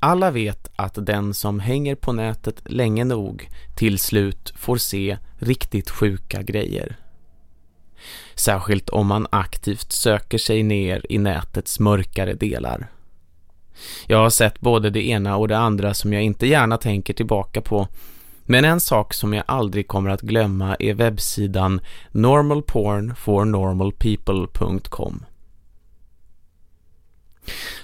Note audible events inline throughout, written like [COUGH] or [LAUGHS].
Alla vet att den som hänger på nätet länge nog till slut får se riktigt sjuka grejer. Särskilt om man aktivt söker sig ner i nätets mörkare delar. Jag har sett både det ena och det andra som jag inte gärna tänker tillbaka på. Men en sak som jag aldrig kommer att glömma är webbsidan normalpornfornormalpeople.com.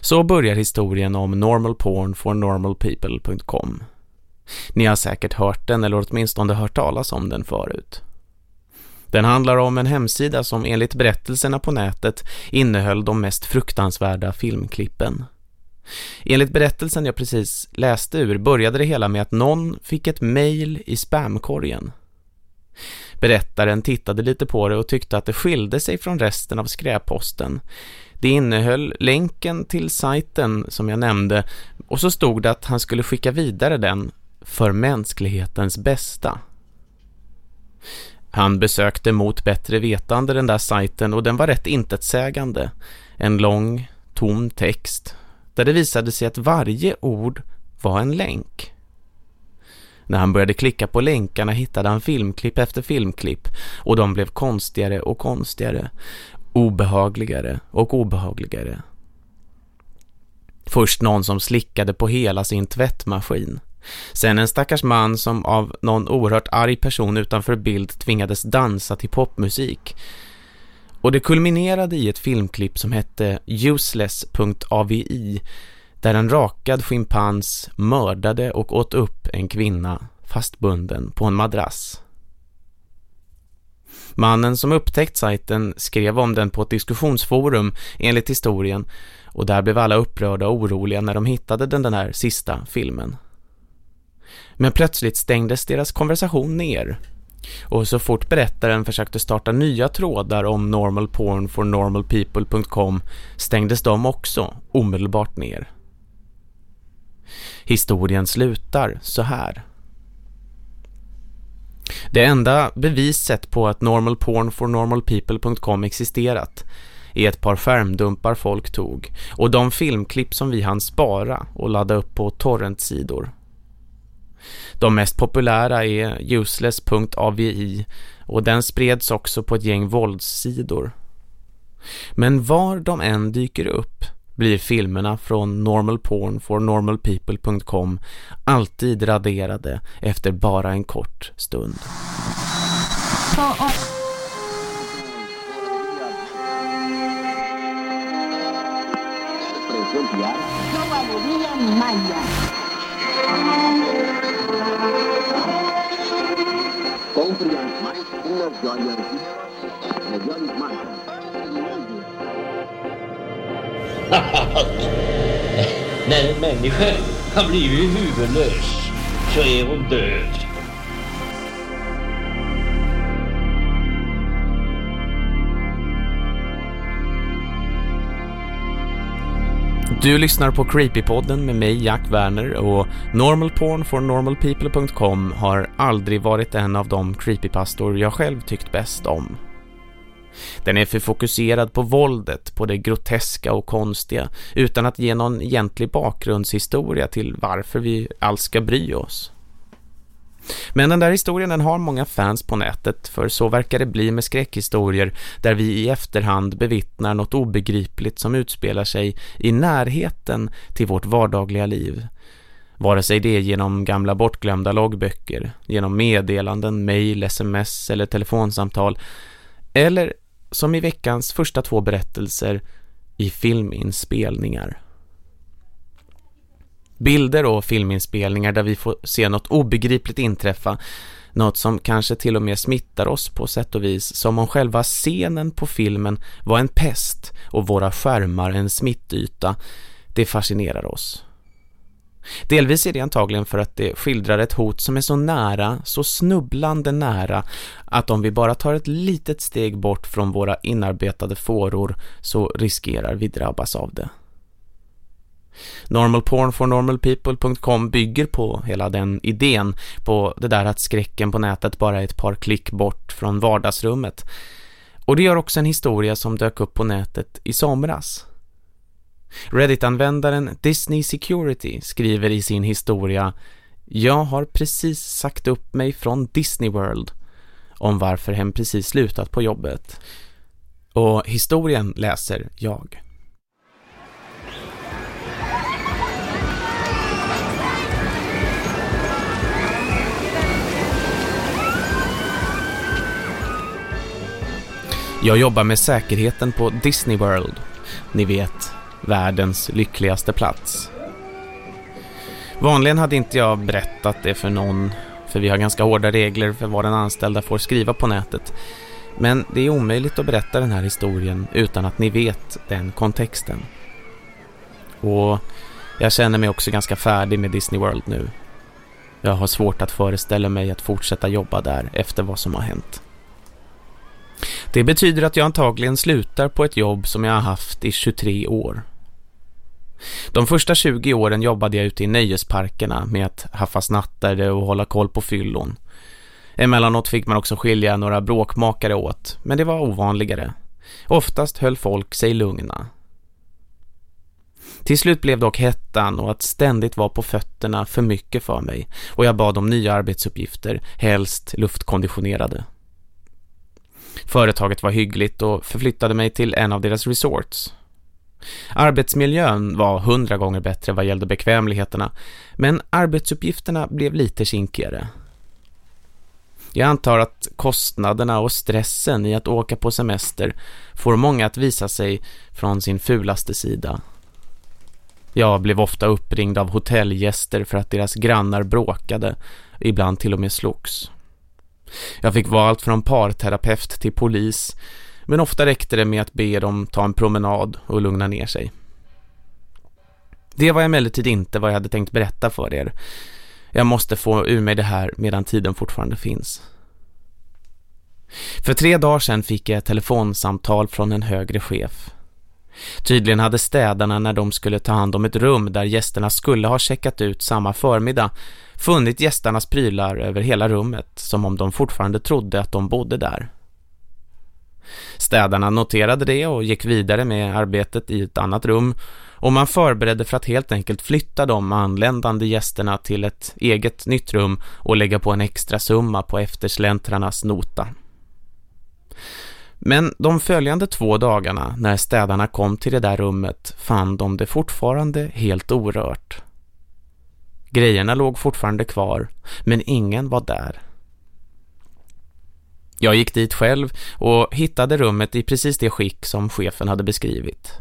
Så börjar historien om normalpornfornormalpeople.com. Ni har säkert hört den eller åtminstone hört talas om den förut. Den handlar om en hemsida som enligt berättelserna på nätet innehöll de mest fruktansvärda filmklippen. Enligt berättelsen jag precis läste ur började det hela med att någon fick ett mejl i spamkorgen. Berättaren tittade lite på det och tyckte att det skilde sig från resten av skräpposten. Det innehöll länken till sajten som jag nämnde och så stod det att han skulle skicka vidare den för mänsklighetens bästa. Han besökte mot bättre vetande den där sajten och den var rätt intetsägande. En lång, tom text där det visade sig att varje ord var en länk. När han började klicka på länkarna hittade han filmklipp efter filmklipp och de blev konstigare och konstigare, obehagligare och obehagligare. Först någon som slickade på hela sin tvättmaskin. Sen en stackars man som av någon oerhört arg person utanför bild tvingades dansa till popmusik. Och det kulminerade i ett filmklipp som hette Useless.avi där en rakad schimpans mördade och åt upp en kvinna fastbunden på en madrass. Mannen som upptäckt sajten skrev om den på ett diskussionsforum enligt historien och där blev alla upprörda och oroliga när de hittade den, den här sista filmen. Men plötsligt stängdes deras konversation ner. Och så fort berättaren försökte starta nya trådar om normalpornfornormalpeople.com stängdes de också omedelbart ner. Historien slutar så här. Det enda beviset på att normalpornfornormalpeople.com existerat är ett par skärmdumpar folk tog och de filmklipp som vi hann spara och ladda upp på torrentsidor. De mest populära är useless.avi och den spreds också på ett gäng våldssidor. Men var de än dyker upp blir filmerna från normalpornfornormalpeople.com alltid raderade efter bara en kort stund. Compri [LAUGHS] När en människa har blivit huvudlös så är hon död. Du lyssnar på Creepypodden med mig Jack Werner och normalpornfornormalpeople.com har aldrig varit en av de creepypastor jag själv tyckt bäst om. Den är för fokuserad på våldet, på det groteska och konstiga, utan att ge någon egentlig bakgrundshistoria till varför vi alls ska bry oss. Men den där historien den har många fans på nätet för så verkar det bli med skräckhistorier där vi i efterhand bevittnar något obegripligt som utspelar sig i närheten till vårt vardagliga liv. Vare sig det är genom gamla bortglömda loggböcker, genom meddelanden, mejl, sms eller telefonsamtal eller som i veckans första två berättelser i filminspelningar. Bilder och filminspelningar där vi får se något obegripligt inträffa. Något som kanske till och med smittar oss på sätt och vis som om själva scenen på filmen var en pest och våra skärmar en smittyta. Det fascinerar oss. Delvis är det antagligen för att det skildrar ett hot som är så nära, så snubblande nära att om vi bara tar ett litet steg bort från våra inarbetade fåror så riskerar vi drabbas av det. Normalpornfornormalpeople.com bygger på hela den idén, på det där att skräcken på nätet bara är ett par klick bort från vardagsrummet. Och det gör också en historia som dök upp på nätet i somras. Reddit-användaren Disney Security skriver i sin historia Jag har precis sagt upp mig från Disney World om varför hen precis slutat på jobbet. Och historien läser jag. Jag jobbar med säkerheten på Disney World. Ni vet, världens lyckligaste plats. Vanligen hade inte jag berättat det för någon, för vi har ganska hårda regler för vad den anställda får skriva på nätet. Men det är omöjligt att berätta den här historien utan att ni vet den kontexten. Och jag känner mig också ganska färdig med Disney World nu. Jag har svårt att föreställa mig att fortsätta jobba där efter vad som har hänt. Det betyder att jag antagligen slutar på ett jobb som jag har haft i 23 år. De första 20 åren jobbade jag ute i nöjesparkerna med att haffa snattare och hålla koll på fyllon. Emellanåt fick man också skilja några bråkmakare åt, men det var ovanligare. Oftast höll folk sig lugna. Till slut blev dock hettan och att ständigt vara på fötterna för mycket för mig och jag bad om nya arbetsuppgifter, helst luftkonditionerade. Företaget var hyggligt och förflyttade mig till en av deras resorts. Arbetsmiljön var hundra gånger bättre vad gällde bekvämligheterna, men arbetsuppgifterna blev lite kinkigare. Jag antar att kostnaderna och stressen i att åka på semester får många att visa sig från sin fulaste sida. Jag blev ofta uppringd av hotellgäster för att deras grannar bråkade, ibland till och med slogs. Jag fick vara allt från parterapeut till polis, men ofta räckte det med att be dem ta en promenad och lugna ner sig. Det var emellertid inte vad jag hade tänkt berätta för er. Jag måste få ur mig det här medan tiden fortfarande finns. För tre dagar sedan fick jag ett telefonsamtal från en högre chef. Tydligen hade städarna när de skulle ta hand om ett rum där gästerna skulle ha checkat ut samma förmiddag funnit gästernas prylar över hela rummet som om de fortfarande trodde att de bodde där. Städarna noterade det och gick vidare med arbetet i ett annat rum och man förberedde för att helt enkelt flytta de anländande gästerna till ett eget nytt rum och lägga på en extra summa på eftersläntrarnas nota. Men de följande två dagarna när städarna kom till det där rummet fann de det fortfarande helt orört. Grejerna låg fortfarande kvar, men ingen var där. Jag gick dit själv och hittade rummet i precis det skick som chefen hade beskrivit.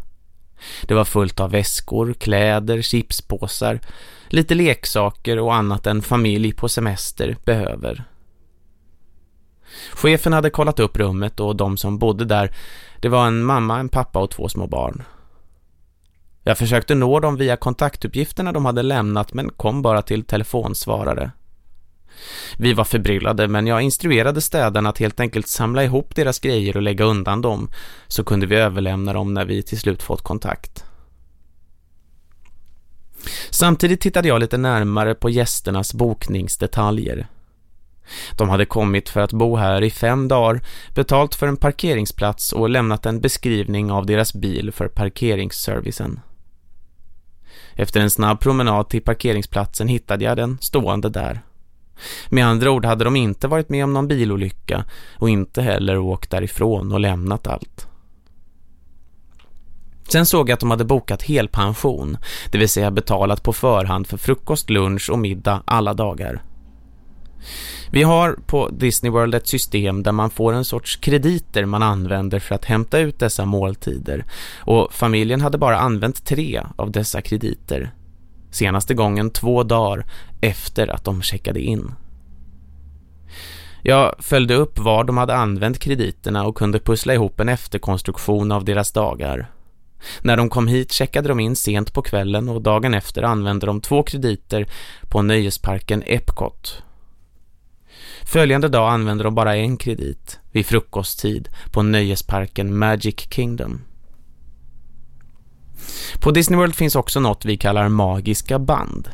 Det var fullt av väskor, kläder, chipspåsar, lite leksaker och annat en familj på semester behöver. Chefen hade kollat upp rummet och de som bodde där, det var en mamma, en pappa och två små barn. Jag försökte nå dem via kontaktuppgifterna de hade lämnat men kom bara till telefonsvarare. Vi var förbryllade men jag instruerade städarna att helt enkelt samla ihop deras grejer och lägga undan dem så kunde vi överlämna dem när vi till slut fått kontakt. Samtidigt tittade jag lite närmare på gästernas bokningsdetaljer. De hade kommit för att bo här i fem dagar, betalt för en parkeringsplats och lämnat en beskrivning av deras bil för parkeringsservicen. Efter en snabb promenad till parkeringsplatsen hittade jag den stående där. Med andra ord hade de inte varit med om någon bilolycka och inte heller åkt därifrån och lämnat allt. Sen såg jag att de hade bokat helpension, det vill säga betalat på förhand för frukost, lunch och middag alla dagar. Vi har på Disney World ett system där man får en sorts krediter man använder för att hämta ut dessa måltider och familjen hade bara använt tre av dessa krediter. Senaste gången två dagar efter att de checkade in. Jag följde upp var de hade använt krediterna och kunde pussla ihop en efterkonstruktion av deras dagar. När de kom hit checkade de in sent på kvällen och dagen efter använde de två krediter på nöjesparken Epcot Följande dag använde de bara en kredit vid frukosttid på nöjesparken Magic Kingdom. På Disney World finns också något vi kallar magiska band.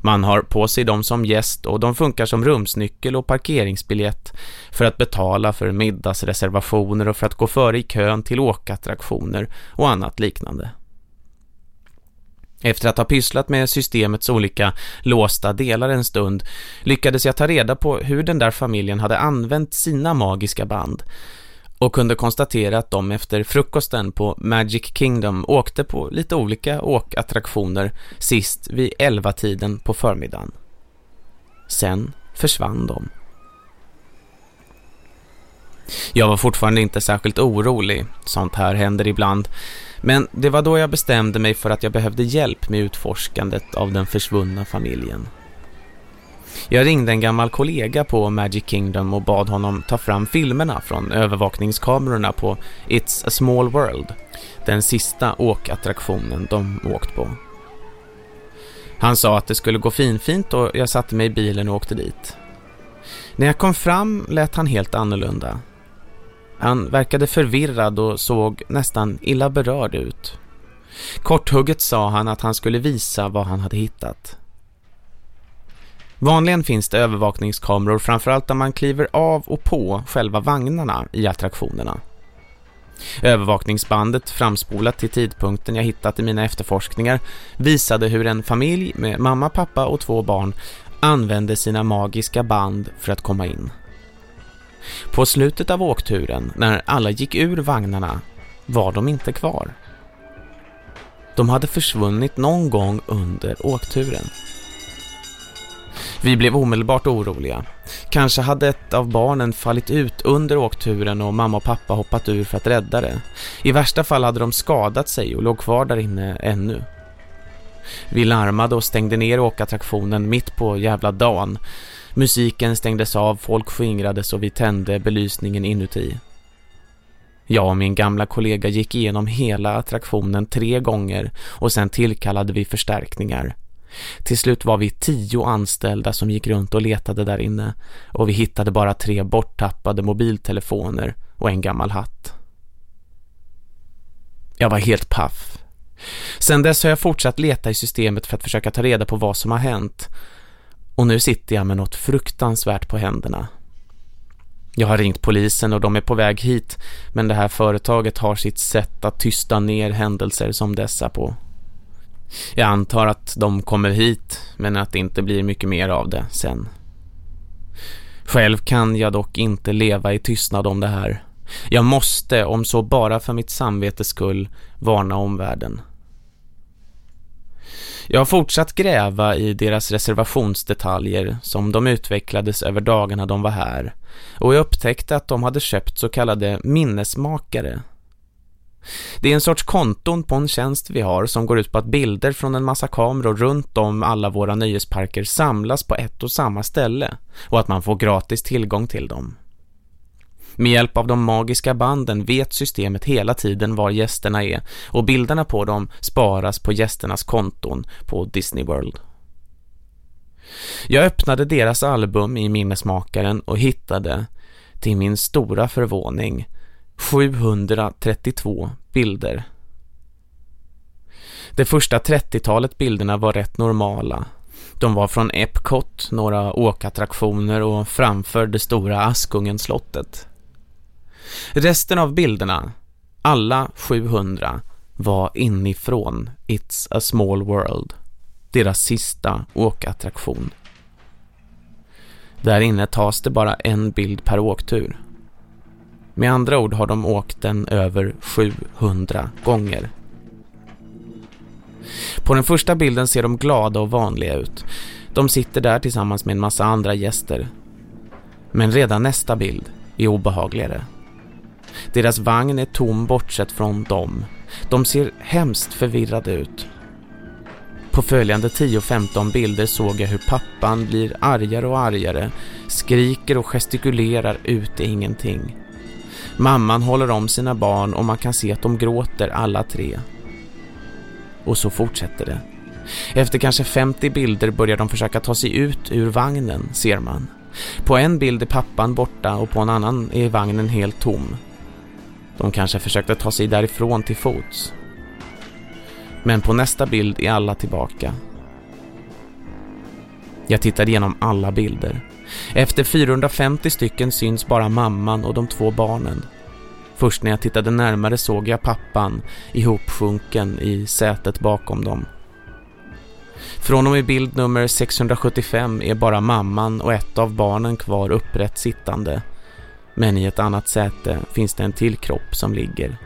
Man har på sig dem som gäst och de funkar som rumsnyckel och parkeringsbiljett för att betala för middagsreservationer och för att gå före i kön till åkattraktioner och annat liknande. Efter att ha pysslat med systemets olika låsta delar en stund lyckades jag ta reda på hur den där familjen hade använt sina magiska band och kunde konstatera att de efter frukosten på Magic Kingdom åkte på lite olika åkattraktioner sist vid 11-tiden på förmiddagen. Sen försvann de. Jag var fortfarande inte särskilt orolig, sånt här händer ibland, men det var då jag bestämde mig för att jag behövde hjälp med utforskandet av den försvunna familjen. Jag ringde en gammal kollega på Magic Kingdom och bad honom ta fram filmerna från övervakningskamerorna på It's a Small World, den sista åkattraktionen de åkt på. Han sa att det skulle gå finfint och jag satte mig i bilen och åkte dit. När jag kom fram lät han helt annorlunda. Han verkade förvirrad och såg nästan illa berörd ut. Korthugget sa han att han skulle visa vad han hade hittat. Vanligen finns det övervakningskameror framförallt där man kliver av och på själva vagnarna i attraktionerna. Övervakningsbandet framspolat till tidpunkten jag hittat i mina efterforskningar visade hur en familj med mamma, pappa och två barn använde sina magiska band för att komma in. På slutet av åkturen, när alla gick ur vagnarna, var de inte kvar. De hade försvunnit någon gång under åkturen. Vi blev omedelbart oroliga. Kanske hade ett av barnen fallit ut under åkturen och mamma och pappa hoppat ur för att rädda det. I värsta fall hade de skadat sig och låg kvar där inne ännu. Vi larmade och stängde ner åkattraktionen mitt på jävla dagen. Musiken stängdes av, folk skingrades och vi tände belysningen inuti. Jag och min gamla kollega gick igenom hela attraktionen tre gånger och sen tillkallade vi förstärkningar. Till slut var vi tio anställda som gick runt och letade där inne och vi hittade bara tre borttappade mobiltelefoner och en gammal hatt. Jag var helt paff. Sen dess har jag fortsatt leta i systemet för att försöka ta reda på vad som har hänt. Och nu sitter jag med något fruktansvärt på händerna. Jag har ringt polisen och de är på väg hit men det här företaget har sitt sätt att tysta ner händelser som dessa på. Jag antar att de kommer hit men att det inte blir mycket mer av det sen. Själv kan jag dock inte leva i tystnad om det här. Jag måste, om så bara för mitt samvetes skull, varna omvärlden. Jag har fortsatt gräva i deras reservationsdetaljer som de utvecklades över dagarna de var här och jag upptäckte att de hade köpt så kallade minnesmakare det är en sorts konton på en tjänst vi har som går ut på att bilder från en massa kameror runt om alla våra nöjesparker samlas på ett och samma ställe och att man får gratis tillgång till dem. Med hjälp av de magiska banden vet systemet hela tiden var gästerna är och bilderna på dem sparas på gästernas konton på Disney World. Jag öppnade deras album i minnesmakaren och hittade, till min stora förvåning, 732 bilder. Det första 30-talet bilderna var rätt normala. De var från Epcot, några åkattraktioner och framför det stora Askungenslottet. Resten av bilderna, alla 700, var inifrån It's a Small World, deras sista åkattraktion. Där inne tas det bara en bild per åktur. Med andra ord har de åkt den över 700 gånger. På den första bilden ser de glada och vanliga ut. De sitter där tillsammans med en massa andra gäster. Men redan nästa bild är obehagligare. Deras vagn är tom bortsett från dem. De ser hemskt förvirrade ut. På följande 10-15 bilder såg jag hur pappan blir argare och argare, skriker och gestikulerar ut i ingenting. Mamman håller om sina barn och man kan se att de gråter alla tre. Och så fortsätter det. Efter kanske 50 bilder börjar de försöka ta sig ut ur vagnen, ser man. På en bild är pappan borta och på en annan är vagnen helt tom. De kanske försökte ta sig därifrån till fots. Men på nästa bild är alla tillbaka. Jag tittade igenom alla bilder. Efter 450 stycken syns bara mamman och de två barnen. Först när jag tittade närmare såg jag pappan ihopsjunken i sätet bakom dem. Från och med bild nummer 675 är bara mamman och ett av barnen kvar upprätt sittande. Men i ett annat säte finns det en till kropp som ligger.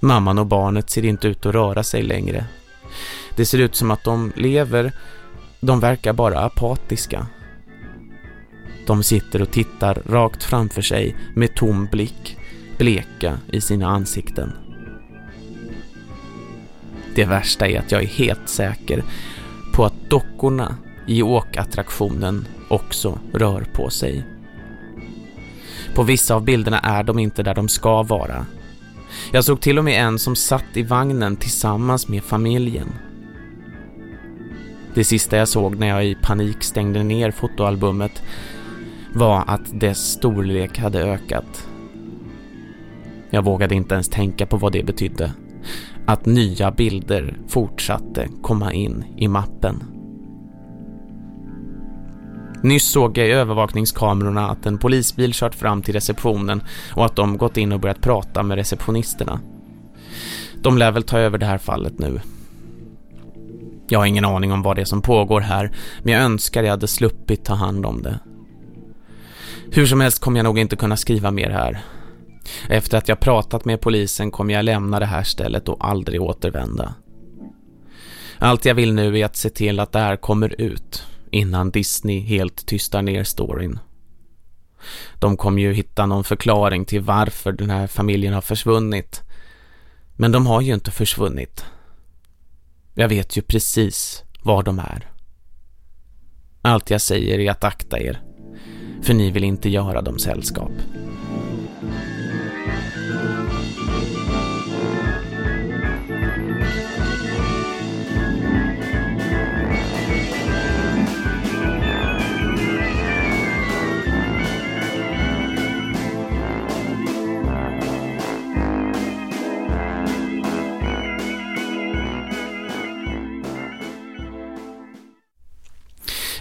Mamman och barnet ser inte ut att röra sig längre. Det ser ut som att de lever, de verkar bara apatiska. De sitter och tittar rakt framför sig med tom blick, bleka i sina ansikten. Det värsta är att jag är helt säker på att dockorna i åkattraktionen också rör på sig. På vissa av bilderna är de inte där de ska vara. Jag såg till och med en som satt i vagnen tillsammans med familjen. Det sista jag såg när jag i panik stängde ner fotoalbumet var att dess storlek hade ökat. Jag vågade inte ens tänka på vad det betydde. Att nya bilder fortsatte komma in i mappen. Nyss såg jag i övervakningskamerorna att en polisbil kört fram till receptionen och att de gått in och börjat prata med receptionisterna. De lär väl ta över det här fallet nu. Jag har ingen aning om vad det är som pågår här, men jag önskar jag hade sluppit ta hand om det. Hur som helst kommer jag nog inte kunna skriva mer här. Efter att jag pratat med polisen kommer jag lämna det här stället och aldrig återvända. Allt jag vill nu är att se till att det här kommer ut innan Disney helt tystar ner storyn. De kommer ju hitta någon förklaring till varför den här familjen har försvunnit. Men de har ju inte försvunnit. Jag vet ju precis var de är. Allt jag säger är att akta er. För ni vill inte göra dem sällskap.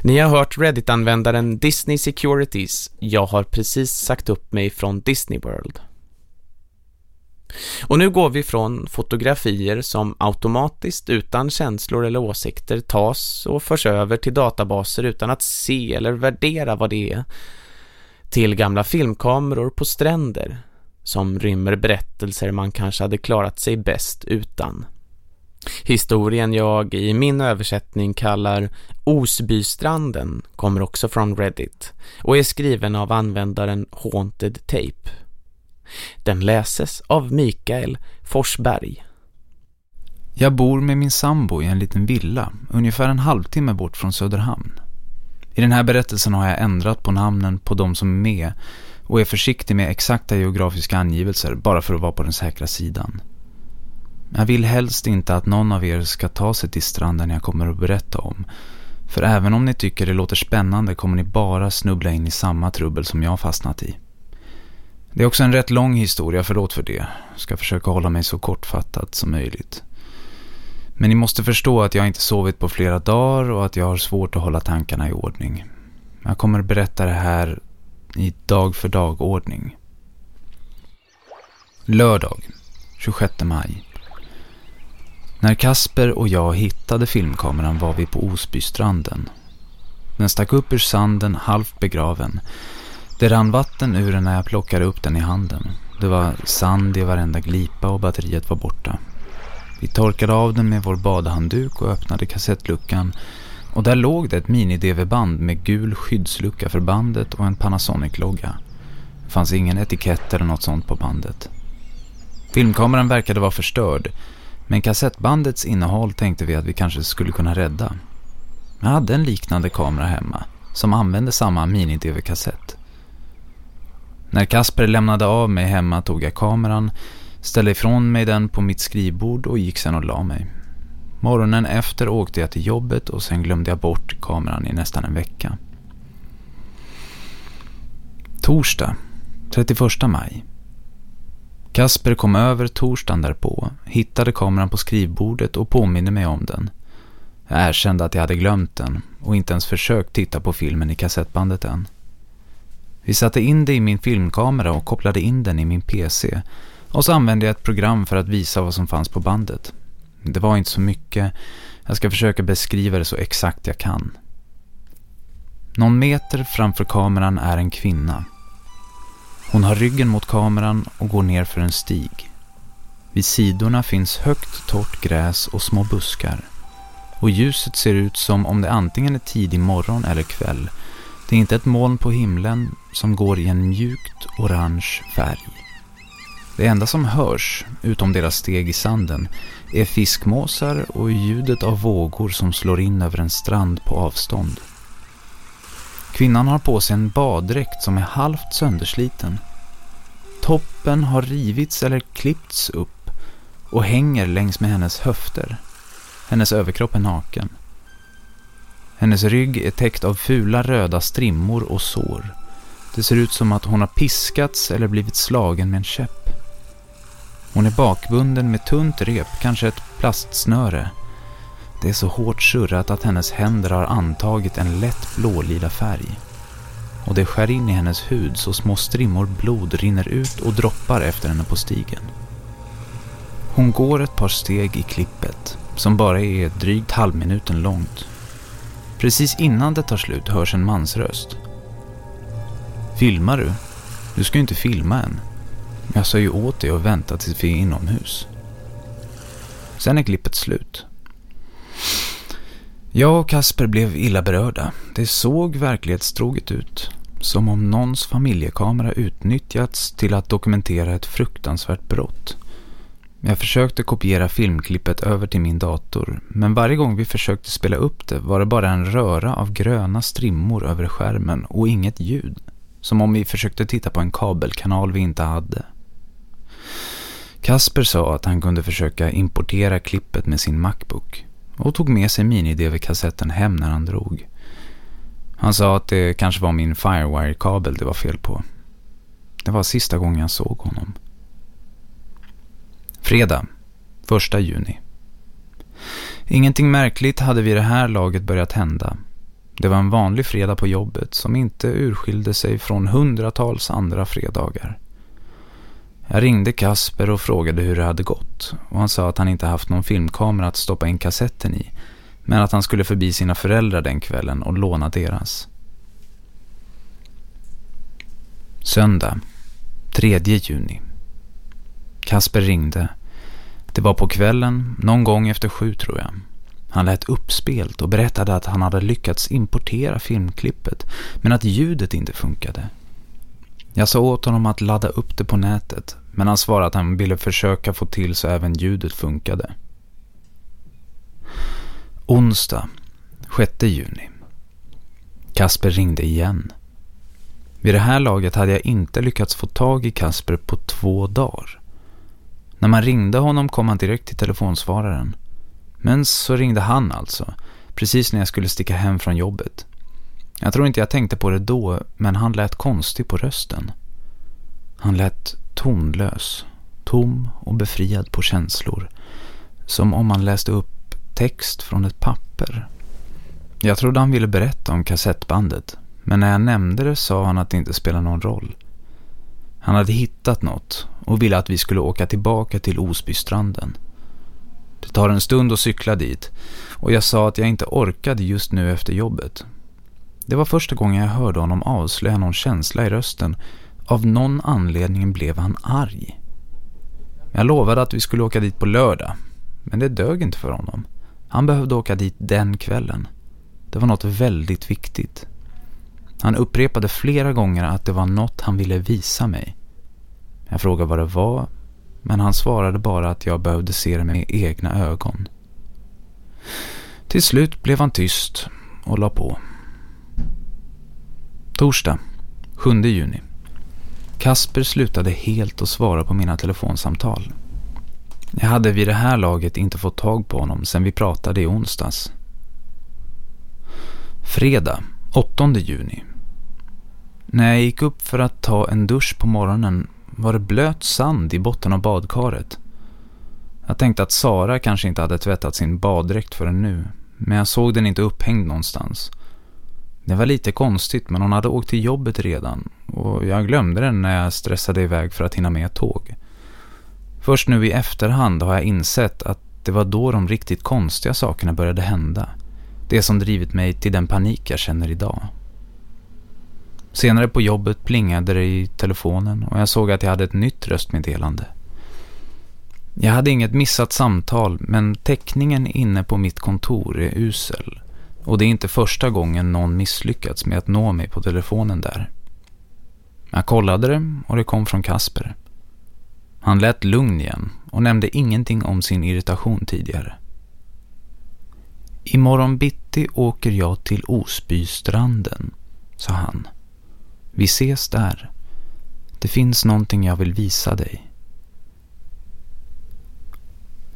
Ni har hört Reddit-användaren Disney Securities. Jag har precis sagt upp mig från Disney World. Och nu går vi från fotografier som automatiskt utan känslor eller åsikter tas och förs över till databaser utan att se eller värdera vad det är till gamla filmkameror på stränder som rymmer berättelser man kanske hade klarat sig bäst utan. Historien jag i min översättning kallar Osbystranden kommer också från Reddit och är skriven av användaren Haunted Tape. Den läses av Mikael Forsberg. Jag bor med min sambo i en liten villa, ungefär en halvtimme bort från Söderhamn. I den här berättelsen har jag ändrat på namnen på de som är med och är försiktig med exakta geografiska angivelser bara för att vara på den säkra sidan. Jag vill helst inte att någon av er ska ta sig till stranden jag kommer att berätta om. För även om ni tycker det låter spännande kommer ni bara snubbla in i samma trubbel som jag fastnat i. Det är också en rätt lång historia, förlåt för det. Ska försöka hålla mig så kortfattat som möjligt. Men ni måste förstå att jag inte sovit på flera dagar och att jag har svårt att hålla tankarna i ordning. Jag kommer berätta det här i dag för dag ordning. Lördag, 26 maj. När Kasper och jag hittade filmkameran var vi på Osbystranden. Den stack upp ur sanden halvt begraven. Det rann vatten ur den när jag plockade upp den i handen. Det var sand i varenda glipa och batteriet var borta. Vi torkade av den med vår badhandduk och öppnade kassettluckan och där låg det ett mini-DV-band med gul skyddslucka för bandet och en Panasonic-logga. Det fanns ingen etikett eller något sånt på bandet. Filmkameran verkade vara förstörd men kassettbandets innehåll tänkte vi att vi kanske skulle kunna rädda. Jag hade en liknande kamera hemma som använde samma mini-DV-kassett. När Kasper lämnade av mig hemma tog jag kameran, ställde ifrån mig den på mitt skrivbord och gick sen och la mig. Morgonen efter åkte jag till jobbet och sen glömde jag bort kameran i nästan en vecka. Torsdag, 31 maj. Kasper kom över torsdagen därpå, hittade kameran på skrivbordet och påminner mig om den. Jag erkände att jag hade glömt den och inte ens försökt titta på filmen i kassettbandet än. Vi satte in det i min filmkamera och kopplade in den i min PC och så använde jag ett program för att visa vad som fanns på bandet. Det var inte så mycket. Jag ska försöka beskriva det så exakt jag kan. Någon meter framför kameran är en kvinna. Hon har ryggen mot kameran och går ner för en stig. Vid sidorna finns högt torrt gräs och små buskar. Och ljuset ser ut som om det antingen är tidig morgon eller kväll. Det är inte ett moln på himlen som går i en mjukt orange färg. Det enda som hörs, utom deras steg i sanden, är fiskmåsar och ljudet av vågor som slår in över en strand på avstånd. Kvinnan har på sig en baddräkt som är halvt söndersliten. Toppen har rivits eller klippts upp och hänger längs med hennes höfter. Hennes överkropp är naken. Hennes rygg är täckt av fula röda strimmor och sår. Det ser ut som att hon har piskats eller blivit slagen med en käpp. Hon är bakbunden med tunt rep, kanske ett plastsnöre. Det är så hårt surrat att hennes händer har antagit en lätt blålila färg. Och det skär in i hennes hud så små strimmor blod rinner ut och droppar efter henne på stigen. Hon går ett par steg i klippet, som bara är drygt halvminuten långt. Precis innan det tar slut hörs en mans röst. Filmar du? Du ska ju inte filma än. Jag sa ju åt dig att vänta tills vi är inomhus. Sen är klippet slut. Jag och Kasper blev illa berörda. Det såg verklighetstroget ut. Som om någons familjekamera utnyttjats till att dokumentera ett fruktansvärt brott. Jag försökte kopiera filmklippet över till min dator, men varje gång vi försökte spela upp det var det bara en röra av gröna strimmor över skärmen och inget ljud. Som om vi försökte titta på en kabelkanal vi inte hade. Kasper sa att han kunde försöka importera klippet med sin Macbook och tog med sig mini-DV-kassetten hem när han drog. Han sa att det kanske var min Firewire-kabel det var fel på. Det var sista gången jag såg honom. Fredag, 1 juni. Ingenting märkligt hade vid det här laget börjat hända. Det var en vanlig fredag på jobbet som inte urskilde sig från hundratals andra fredagar. Jag ringde Kasper och frågade hur det hade gått och han sa att han inte haft någon filmkamera att stoppa in kassetten i men att han skulle förbi sina föräldrar den kvällen och låna deras. Söndag, 3 juni. Kasper ringde. Det var på kvällen, någon gång efter sju tror jag. Han lät uppspelt och berättade att han hade lyckats importera filmklippet men att ljudet inte funkade. Jag sa åt honom att ladda upp det på nätet men han svarade att han ville försöka få till så även ljudet funkade. Onsdag, 6 juni. Kasper ringde igen. Vid det här laget hade jag inte lyckats få tag i Kasper på två dagar. När man ringde honom kom han direkt till telefonsvararen. Men så ringde han alltså, precis när jag skulle sticka hem från jobbet. Jag tror inte jag tänkte på det då, men han lät konstig på rösten. Han lät tonlös, tom och befriad på känslor. Som om han läste upp text från ett papper. Jag trodde han ville berätta om kassettbandet, men när jag nämnde det sa han att det inte spelar någon roll. Han hade hittat något och ville att vi skulle åka tillbaka till Osbystranden. Det tar en stund att cykla dit och jag sa att jag inte orkade just nu efter jobbet. Det var första gången jag hörde honom avslöja någon känsla i rösten. Av någon anledning blev han arg. Jag lovade att vi skulle åka dit på lördag, men det dög inte för honom. Han behövde åka dit den kvällen. Det var något väldigt viktigt. Han upprepade flera gånger att det var något han ville visa mig. Jag frågade vad det var, men han svarade bara att jag behövde se det med egna ögon. Till slut blev han tyst och la på. Torsdag, 7 juni. Kasper slutade helt att svara på mina telefonsamtal. Jag hade vid det här laget inte fått tag på honom sedan vi pratade i onsdags. Fredag, 8 juni. När jag gick upp för att ta en dusch på morgonen var det blöt sand i botten av badkaret. Jag tänkte att Sara kanske inte hade tvättat sin baddräkt förrän nu, men jag såg den inte upphängd någonstans. Det var lite konstigt men hon hade åkt till jobbet redan och jag glömde den när jag stressade iväg för att hinna med tåg. Först nu i efterhand har jag insett att det var då de riktigt konstiga sakerna började hända. Det som drivit mig till den panik jag känner idag. Senare på jobbet plingade det i telefonen och jag såg att jag hade ett nytt röstmeddelande. Jag hade inget missat samtal men täckningen inne på mitt kontor är usel. Och det är inte första gången någon misslyckats med att nå mig på telefonen där. Jag kollade det och det kom från Kasper. Han lät lugn igen och nämnde ingenting om sin irritation tidigare. Imorgon bitti åker jag till Osbystranden, sa han. Vi ses där. Det finns någonting jag vill visa dig.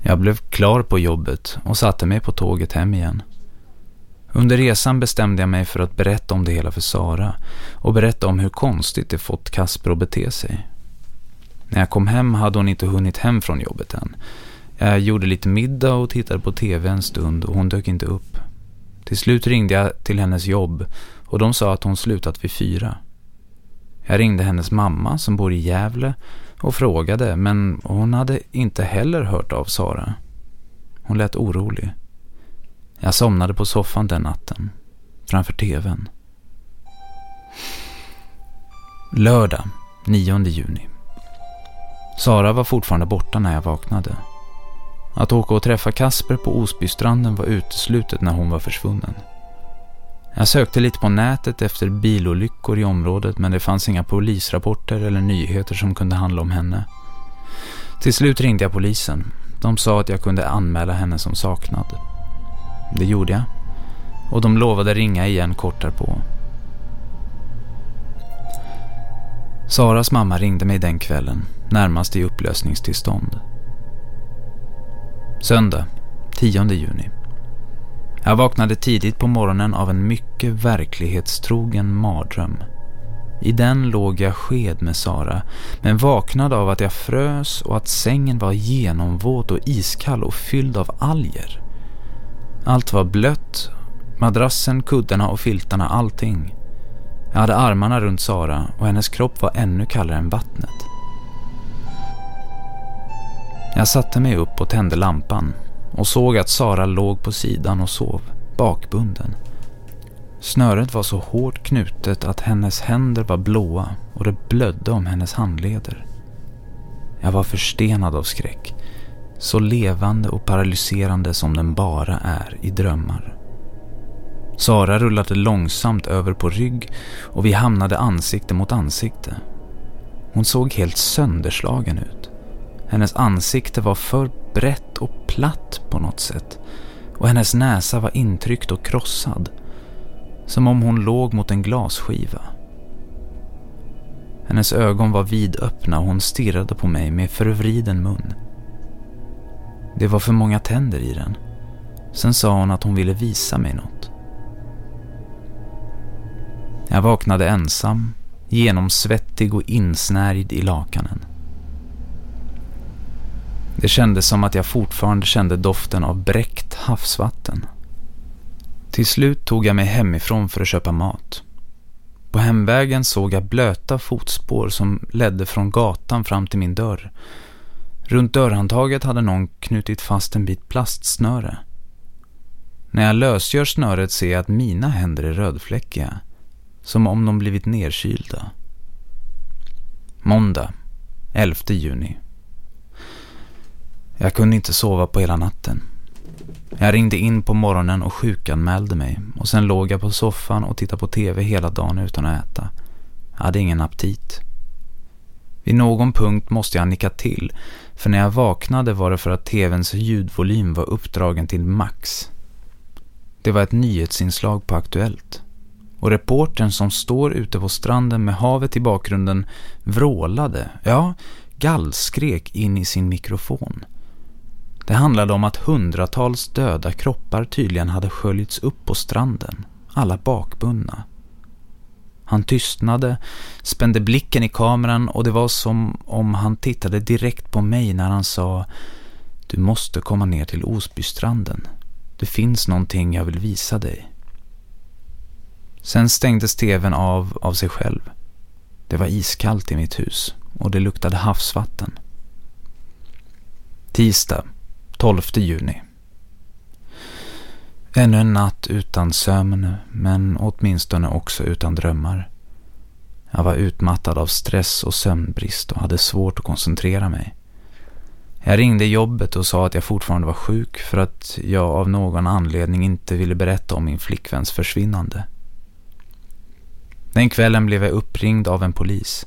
Jag blev klar på jobbet och satte mig på tåget hem igen. Under resan bestämde jag mig för att berätta om det hela för Sara och berätta om hur konstigt det fått Kasper att bete sig. När jag kom hem hade hon inte hunnit hem från jobbet än. Jag gjorde lite middag och tittade på tv en stund och hon dök inte upp. Till slut ringde jag till hennes jobb och de sa att hon slutat vid fyra. Jag ringde hennes mamma som bor i Gävle och frågade men hon hade inte heller hört av Sara. Hon lät orolig. Jag somnade på soffan den natten, framför tvn. Lördag, 9 juni. Sara var fortfarande borta när jag vaknade. Att åka och träffa Kasper på Osbystranden var uteslutet när hon var försvunnen. Jag sökte lite på nätet efter bilolyckor i området men det fanns inga polisrapporter eller nyheter som kunde handla om henne. Till slut ringde jag polisen. De sa att jag kunde anmäla henne som saknad. Det gjorde jag. Och de lovade ringa igen kort därpå. Saras mamma ringde mig den kvällen, närmast i upplösningstillstånd. Söndag, 10 juni. Jag vaknade tidigt på morgonen av en mycket verklighetstrogen mardröm. I den låg jag sked med Sara, men vaknade av att jag frös och att sängen var genomvåt och iskall och fylld av alger. Allt var blött, madrassen, kuddarna och filtarna, allting. Jag hade armarna runt Sara och hennes kropp var ännu kallare än vattnet. Jag satte mig upp och tände lampan och såg att Sara låg på sidan och sov, bakbunden. Snöret var så hårt knutet att hennes händer var blåa och det blödde om hennes handleder. Jag var förstenad av skräck, så levande och paralyserande som den bara är i drömmar. Sara rullade långsamt över på rygg och vi hamnade ansikte mot ansikte. Hon såg helt sönderslagen ut. Hennes ansikte var för brett och platt på något sätt och hennes näsa var intryckt och krossad. Som om hon låg mot en glasskiva. Hennes ögon var vidöppna och hon stirrade på mig med förvriden mun. Det var för många tänder i den. Sen sa hon att hon ville visa mig något. Jag vaknade ensam, genomsvettig och insnärjd i lakanen. Det kändes som att jag fortfarande kände doften av bräckt havsvatten. Till slut tog jag mig hemifrån för att köpa mat. På hemvägen såg jag blöta fotspår som ledde från gatan fram till min dörr. Runt dörrhandtaget hade någon knutit fast en bit plastsnöre. När jag lösgör snöret ser jag att mina händer är rödfläckiga. Som om de blivit nerkylda. Måndag, 11 juni. Jag kunde inte sova på hela natten. Jag ringde in på morgonen och sjukanmälde mig och sen låg jag på soffan och tittade på tv hela dagen utan att äta. Jag hade ingen aptit. Vid någon punkt måste jag nicka till för när jag vaknade var det för att tvns ljudvolym var uppdragen till max. Det var ett nyhetsinslag på Aktuellt. Och reportern som står ute på stranden med havet i bakgrunden vrålade, ja, gallskrek in i sin mikrofon. Det handlade om att hundratals döda kroppar tydligen hade sköljts upp på stranden, alla bakbundna. Han tystnade, spände blicken i kameran och det var som om han tittade direkt på mig när han sa Du måste komma ner till Osbystranden. Det finns någonting jag vill visa dig. Sen stängdes tvn av av sig själv. Det var iskallt i mitt hus och det luktade havsvatten. Tisdag 12 juni. Ännu en natt utan sömn, men åtminstone också utan drömmar. Jag var utmattad av stress och sömnbrist och hade svårt att koncentrera mig. Jag ringde jobbet och sa att jag fortfarande var sjuk för att jag av någon anledning inte ville berätta om min flickväns försvinnande. Den kvällen blev jag uppringd av en polis.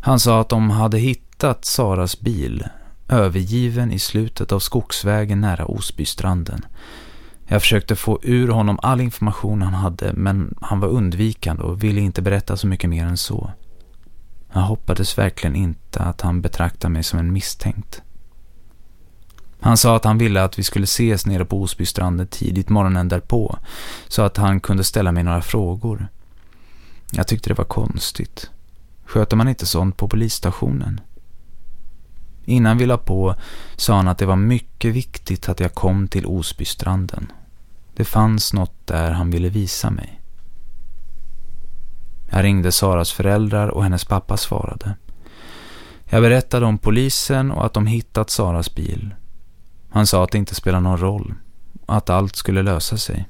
Han sa att de hade hittat Saras bil, övergiven i slutet av skogsvägen nära Osbystranden. Jag försökte få ur honom all information han hade men han var undvikande och ville inte berätta så mycket mer än så. Jag hoppades verkligen inte att han betraktade mig som en misstänkt. Han sa att han ville att vi skulle ses nere på Osbystranden tidigt morgonen därpå så att han kunde ställa mig några frågor. Jag tyckte det var konstigt. Sköter man inte sånt på polisstationen? Innan vi la på sa han att det var mycket viktigt att jag kom till Osbystranden. Det fanns något där han ville visa mig. Jag ringde Saras föräldrar och hennes pappa svarade. Jag berättade om polisen och att de hittat Saras bil. Han sa att det inte spelar någon roll. Att allt skulle lösa sig.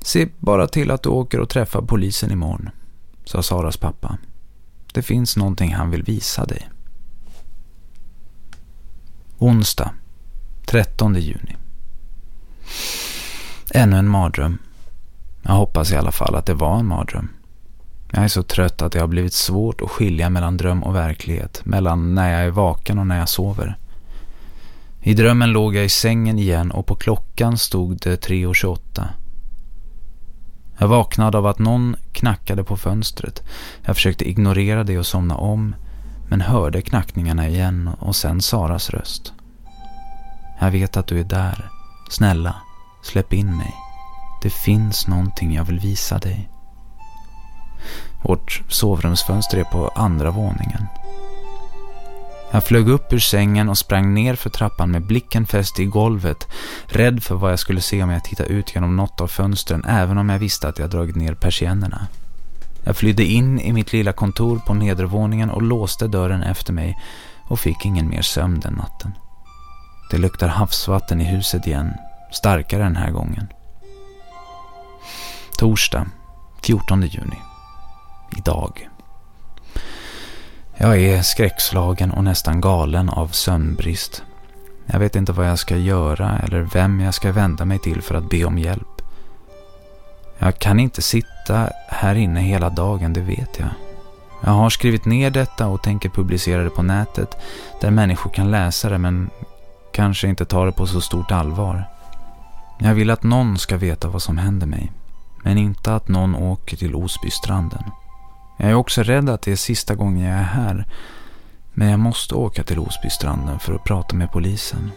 Se bara till att du åker och träffar polisen imorgon, sa Saras pappa. Det finns någonting han vill visa dig. Onsdag, 13 juni. Ännu en mardröm. Jag hoppas i alla fall att det var en mardröm. Jag är så trött att det har blivit svårt att skilja mellan dröm och verklighet, mellan när jag är vaken och när jag sover. I drömmen låg jag i sängen igen och på klockan stod det 3.28. Jag vaknade av att någon knackade på fönstret. Jag försökte ignorera det och somna om, men hörde knackningarna igen och sen Saras röst. Jag vet att du är där. Snälla, släpp in mig. Det finns någonting jag vill visa dig. Vårt sovrumsfönster är på andra våningen. Jag flög upp ur sängen och sprang ner för trappan med blicken fäst i golvet, rädd för vad jag skulle se om jag tittade ut genom något av fönstren även om jag visste att jag dragit ner persiennerna. Jag flydde in i mitt lilla kontor på nedervåningen och låste dörren efter mig och fick ingen mer sömn den natten. Det luktar havsvatten i huset igen, starkare den här gången. Torsdag, 14 juni. Idag. Jag är skräckslagen och nästan galen av sömnbrist. Jag vet inte vad jag ska göra eller vem jag ska vända mig till för att be om hjälp. Jag kan inte sitta här inne hela dagen, det vet jag. Jag har skrivit ner detta och tänker publicera det på nätet där människor kan läsa det men kanske inte tar det på så stort allvar. Jag vill att någon ska veta vad som händer mig, men inte att någon åker till Osbystranden. Jag är också rädd att det är sista gången jag är här. Men jag måste åka till Osbystranden för att prata med polisen.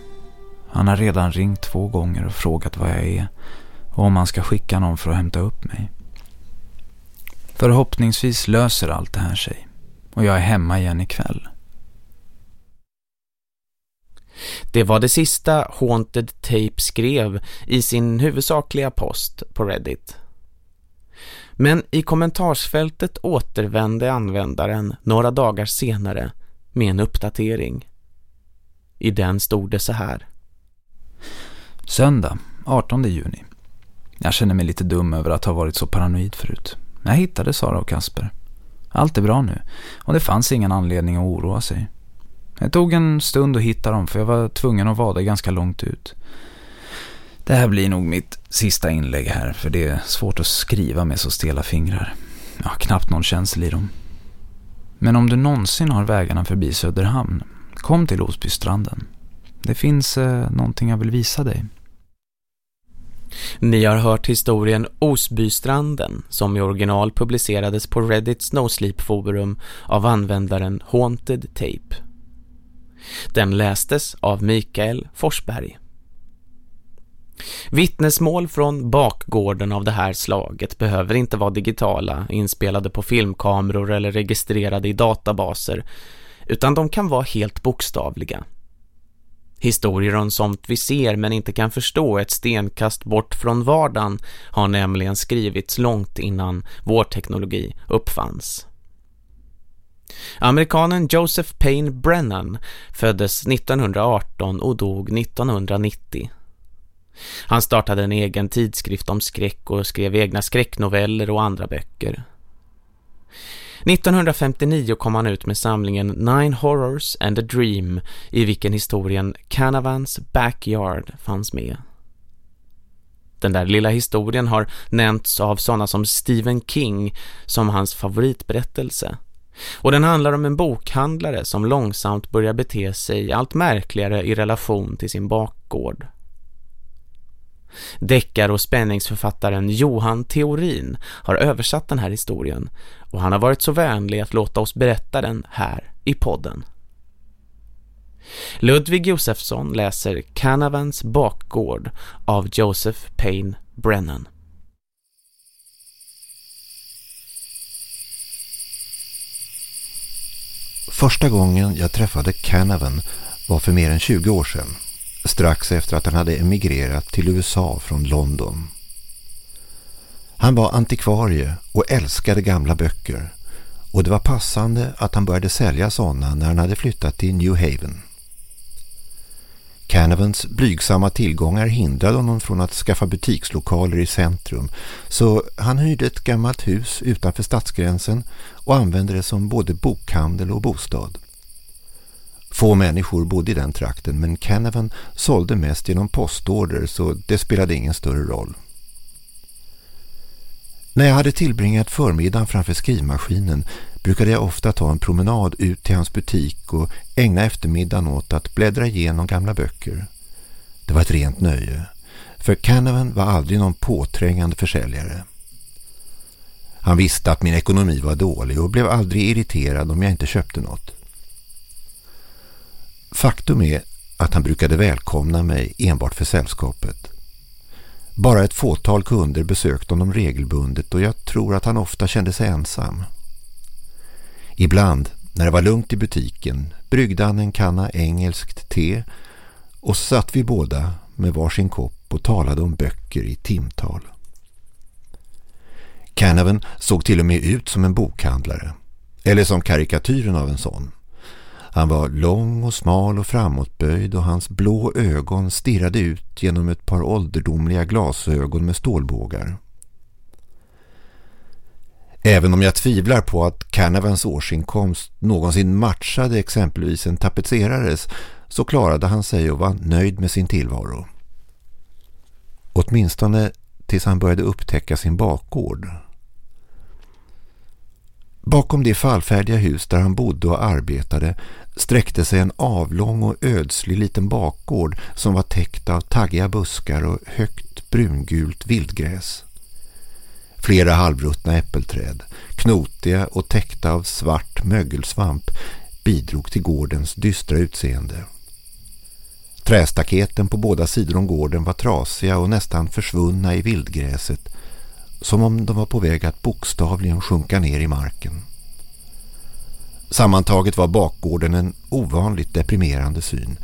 Han har redan ringt två gånger och frågat vad jag är och om han ska skicka någon för att hämta upp mig. Förhoppningsvis löser allt det här sig och jag är hemma igen ikväll. Det var det sista Haunted Tape skrev i sin huvudsakliga post på Reddit. Men i kommentarsfältet återvände användaren några dagar senare med en uppdatering. I den stod det så här. Söndag, 18 juni. Jag känner mig lite dum över att ha varit så paranoid förut. Jag hittade Sara och Kasper. Allt är bra nu och det fanns ingen anledning att oroa sig. Det tog en stund att hitta dem för jag var tvungen att vara ganska långt ut. Det här blir nog mitt sista inlägg här för det är svårt att skriva med så stela fingrar. Jag har knappt någon känsla i dem. Men om du någonsin har vägarna förbi Söderhamn, kom till Osbystranden. Det finns eh, någonting jag vill visa dig. Ni har hört historien Osbystranden som i original publicerades på Reddit Snowsleep forum av användaren Haunted Tape. Den lästes av Mikael Forsberg. Vittnesmål från bakgården av det här slaget behöver inte vara digitala, inspelade på filmkameror eller registrerade i databaser, utan de kan vara helt bokstavliga. Historier om sånt vi ser men inte kan förstå ett stenkast bort från vardagen har nämligen skrivits långt innan vår teknologi uppfanns. Amerikanen Joseph Payne Brennan föddes 1918 och dog 1990. Han startade en egen tidskrift om skräck och skrev egna skräcknoveller och andra böcker. 1959 kom han ut med samlingen Nine Horrors and a Dream i vilken historien Canavans Backyard fanns med. Den där lilla historien har nämnts av sådana som Stephen King som hans favoritberättelse. Och den handlar om en bokhandlare som långsamt börjar bete sig allt märkligare i relation till sin bakgård. Deckar- och spänningsförfattaren Johan Theorin har översatt den här historien och han har varit så vänlig att låta oss berätta den här i podden. Ludvig Josefsson läser Canavans bakgård av Joseph Payne Brennan. Första gången jag träffade Canavan var för mer än 20 år sedan strax efter att han hade emigrerat till USA från London. Han var antikvarie och älskade gamla böcker och det var passande att han började sälja sådana när han hade flyttat till New Haven. Canavans blygsamma tillgångar hindrade honom från att skaffa butikslokaler i centrum så han hyrde ett gammalt hus utanför stadsgränsen och använde det som både bokhandel och bostad. Få människor bodde i den trakten men Canavan sålde mest genom postorder så det spelade ingen större roll. När jag hade tillbringat förmiddagen framför skrivmaskinen brukade jag ofta ta en promenad ut till hans butik och ägna eftermiddagen åt att bläddra igenom gamla böcker. Det var ett rent nöje, för Canavan var aldrig någon påträngande försäljare. Han visste att min ekonomi var dålig och blev aldrig irriterad om jag inte köpte något. Faktum är att han brukade välkomna mig enbart för sällskapet. Bara ett fåtal kunder besökte honom regelbundet och jag tror att han ofta kände sig ensam. Ibland, när det var lugnt i butiken, bryggde han en kanna engelskt te och så satt vi båda med varsin kopp och talade om böcker i timtal. Canavan såg till och med ut som en bokhandlare, eller som karikatyren av en sån. Han var lång och smal och framåtböjd och hans blå ögon stirrade ut genom ett par ålderdomliga glasögon med stålbågar. Även om jag tvivlar på att Canavans årsinkomst någonsin matchade exempelvis en tapetserares så klarade han sig och var nöjd med sin tillvaro. Åtminstone tills han började upptäcka sin bakgård. Bakom det fallfärdiga hus där han bodde och arbetade sträckte sig en avlång och ödslig liten bakgård som var täckt av taggiga buskar och högt brungult vildgräs. Flera halvruttna äppelträd, knotiga och täckta av svart mögelsvamp, bidrog till gårdens dystra utseende. Trästaketen på båda sidor om gården var trasiga och nästan försvunna i vildgräset som om de var på väg att bokstavligen sjunka ner i marken. Sammantaget var bakgården en ovanligt deprimerande syn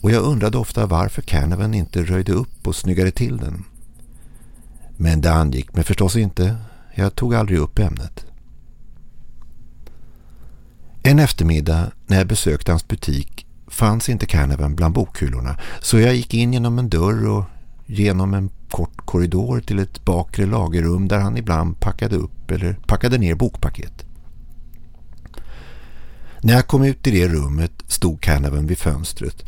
och jag undrade ofta varför Canavan inte röjde upp och snyggade till den. Men det angick mig förstås inte. Jag tog aldrig upp ämnet. En eftermiddag när jag besökte hans butik fanns inte Canavan bland bokhyllorna så jag gick in genom en dörr och genom en kort korridor till ett bakre lagerrum där han ibland packade upp eller packade ner bokpaket. När jag kom ut i det rummet stod Canavan vid fönstret.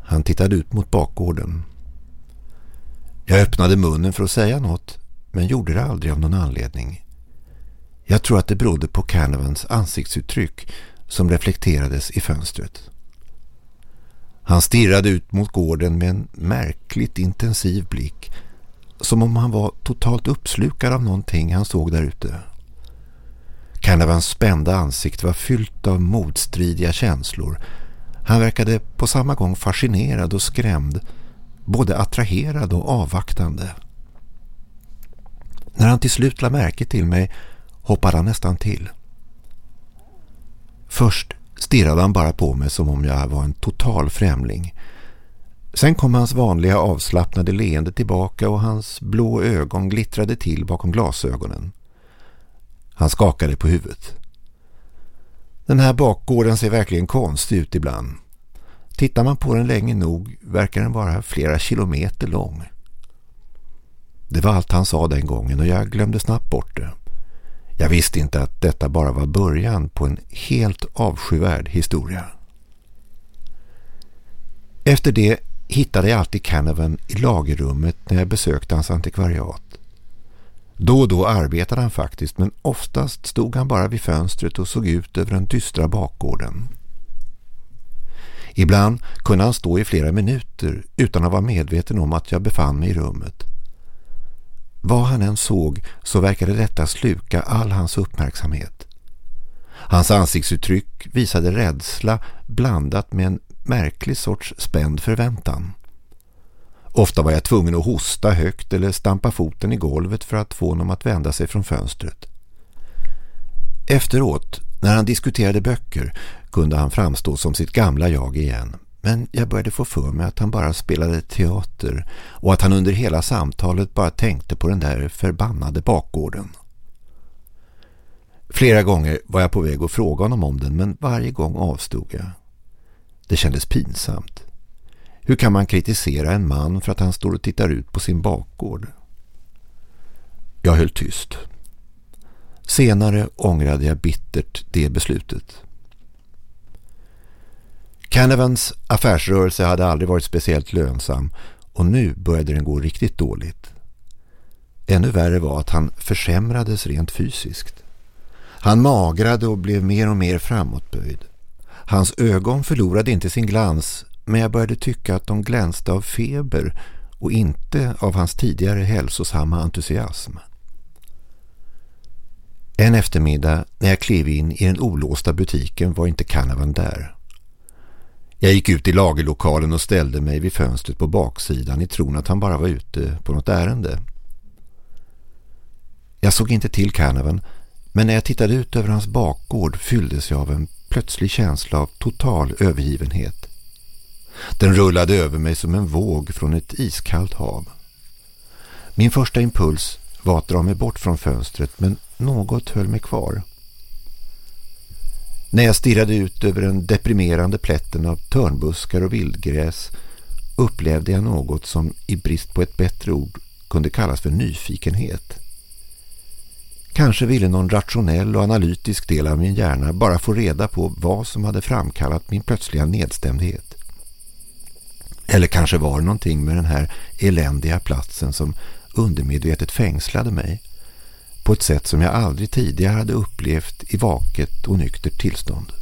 Han tittade ut mot bakgården. Jag öppnade munnen för att säga något men gjorde det aldrig av någon anledning. Jag tror att det berodde på Canavans ansiktsuttryck som reflekterades i fönstret. Han stirrade ut mot gården med en märkligt intensiv blick som om han var totalt uppslukad av någonting han såg där ute. Canavans spända ansikte var fyllt av motstridiga känslor. Han verkade på samma gång fascinerad och skrämd, både attraherad och avvaktande. När han till slut la märke till mig hoppade han nästan till. Först stirrade han bara på mig som om jag var en total främling. Sen kom hans vanliga avslappnade leende tillbaka och hans blå ögon glittrade till bakom glasögonen. Han skakade på huvudet. Den här bakgården ser verkligen konstig ut ibland. Tittar man på den länge nog verkar den vara flera kilometer lång. Det var allt han sa den gången och jag glömde snabbt bort det. Jag visste inte att detta bara var början på en helt avskyvärd historia. Efter det hittade jag alltid Canavan i lagerrummet när jag besökte hans antikvariat. Då och då arbetade han faktiskt men oftast stod han bara vid fönstret och såg ut över den dystra bakgården. Ibland kunde han stå i flera minuter utan att vara medveten om att jag befann mig i rummet. Vad han än såg så verkade detta sluka all hans uppmärksamhet. Hans ansiktsuttryck visade rädsla blandat med en märklig sorts spänd förväntan. Ofta var jag tvungen att hosta högt eller stampa foten i golvet för att få honom att vända sig från fönstret. Efteråt, när han diskuterade böcker, kunde han framstå som sitt gamla jag igen. Men jag började få för mig att han bara spelade teater och att han under hela samtalet bara tänkte på den där förbannade bakgården. Flera gånger var jag på väg att fråga honom om den men varje gång avstod jag. Det kändes pinsamt. Hur kan man kritisera en man för att han står och tittar ut på sin bakgård? Jag höll tyst. Senare ångrade jag bittert det beslutet. Canavans affärsrörelse hade aldrig varit speciellt lönsam och nu började den gå riktigt dåligt. Ännu värre var att han försämrades rent fysiskt. Han magrade och blev mer och mer framåtböjd. Hans ögon förlorade inte sin glans men jag började tycka att de glänste av feber och inte av hans tidigare hälsosamma entusiasm. En eftermiddag när jag klev in i den olåsta butiken var inte Canavan där. Jag gick ut i lagerlokalen och ställde mig vid fönstret på baksidan i tron att han bara var ute på något ärende. Jag såg inte till Canavan men när jag tittade ut över hans bakgård fylldes jag av en plötslig känsla av total övergivenhet. Den rullade över mig som en våg från ett iskallt hav. Min första impuls var att dra mig bort från fönstret men något höll mig kvar. När jag stirrade ut över den deprimerande plätten av törnbuskar och vildgräs upplevde jag något som i brist på ett bättre ord kunde kallas för nyfikenhet. Kanske ville någon rationell och analytisk del av min hjärna bara få reda på vad som hade framkallat min plötsliga nedstämdhet. Eller kanske var det någonting med den här eländiga platsen som undermedvetet fängslade mig på ett sätt som jag aldrig tidigare hade upplevt i vaket och nyktert tillstånd.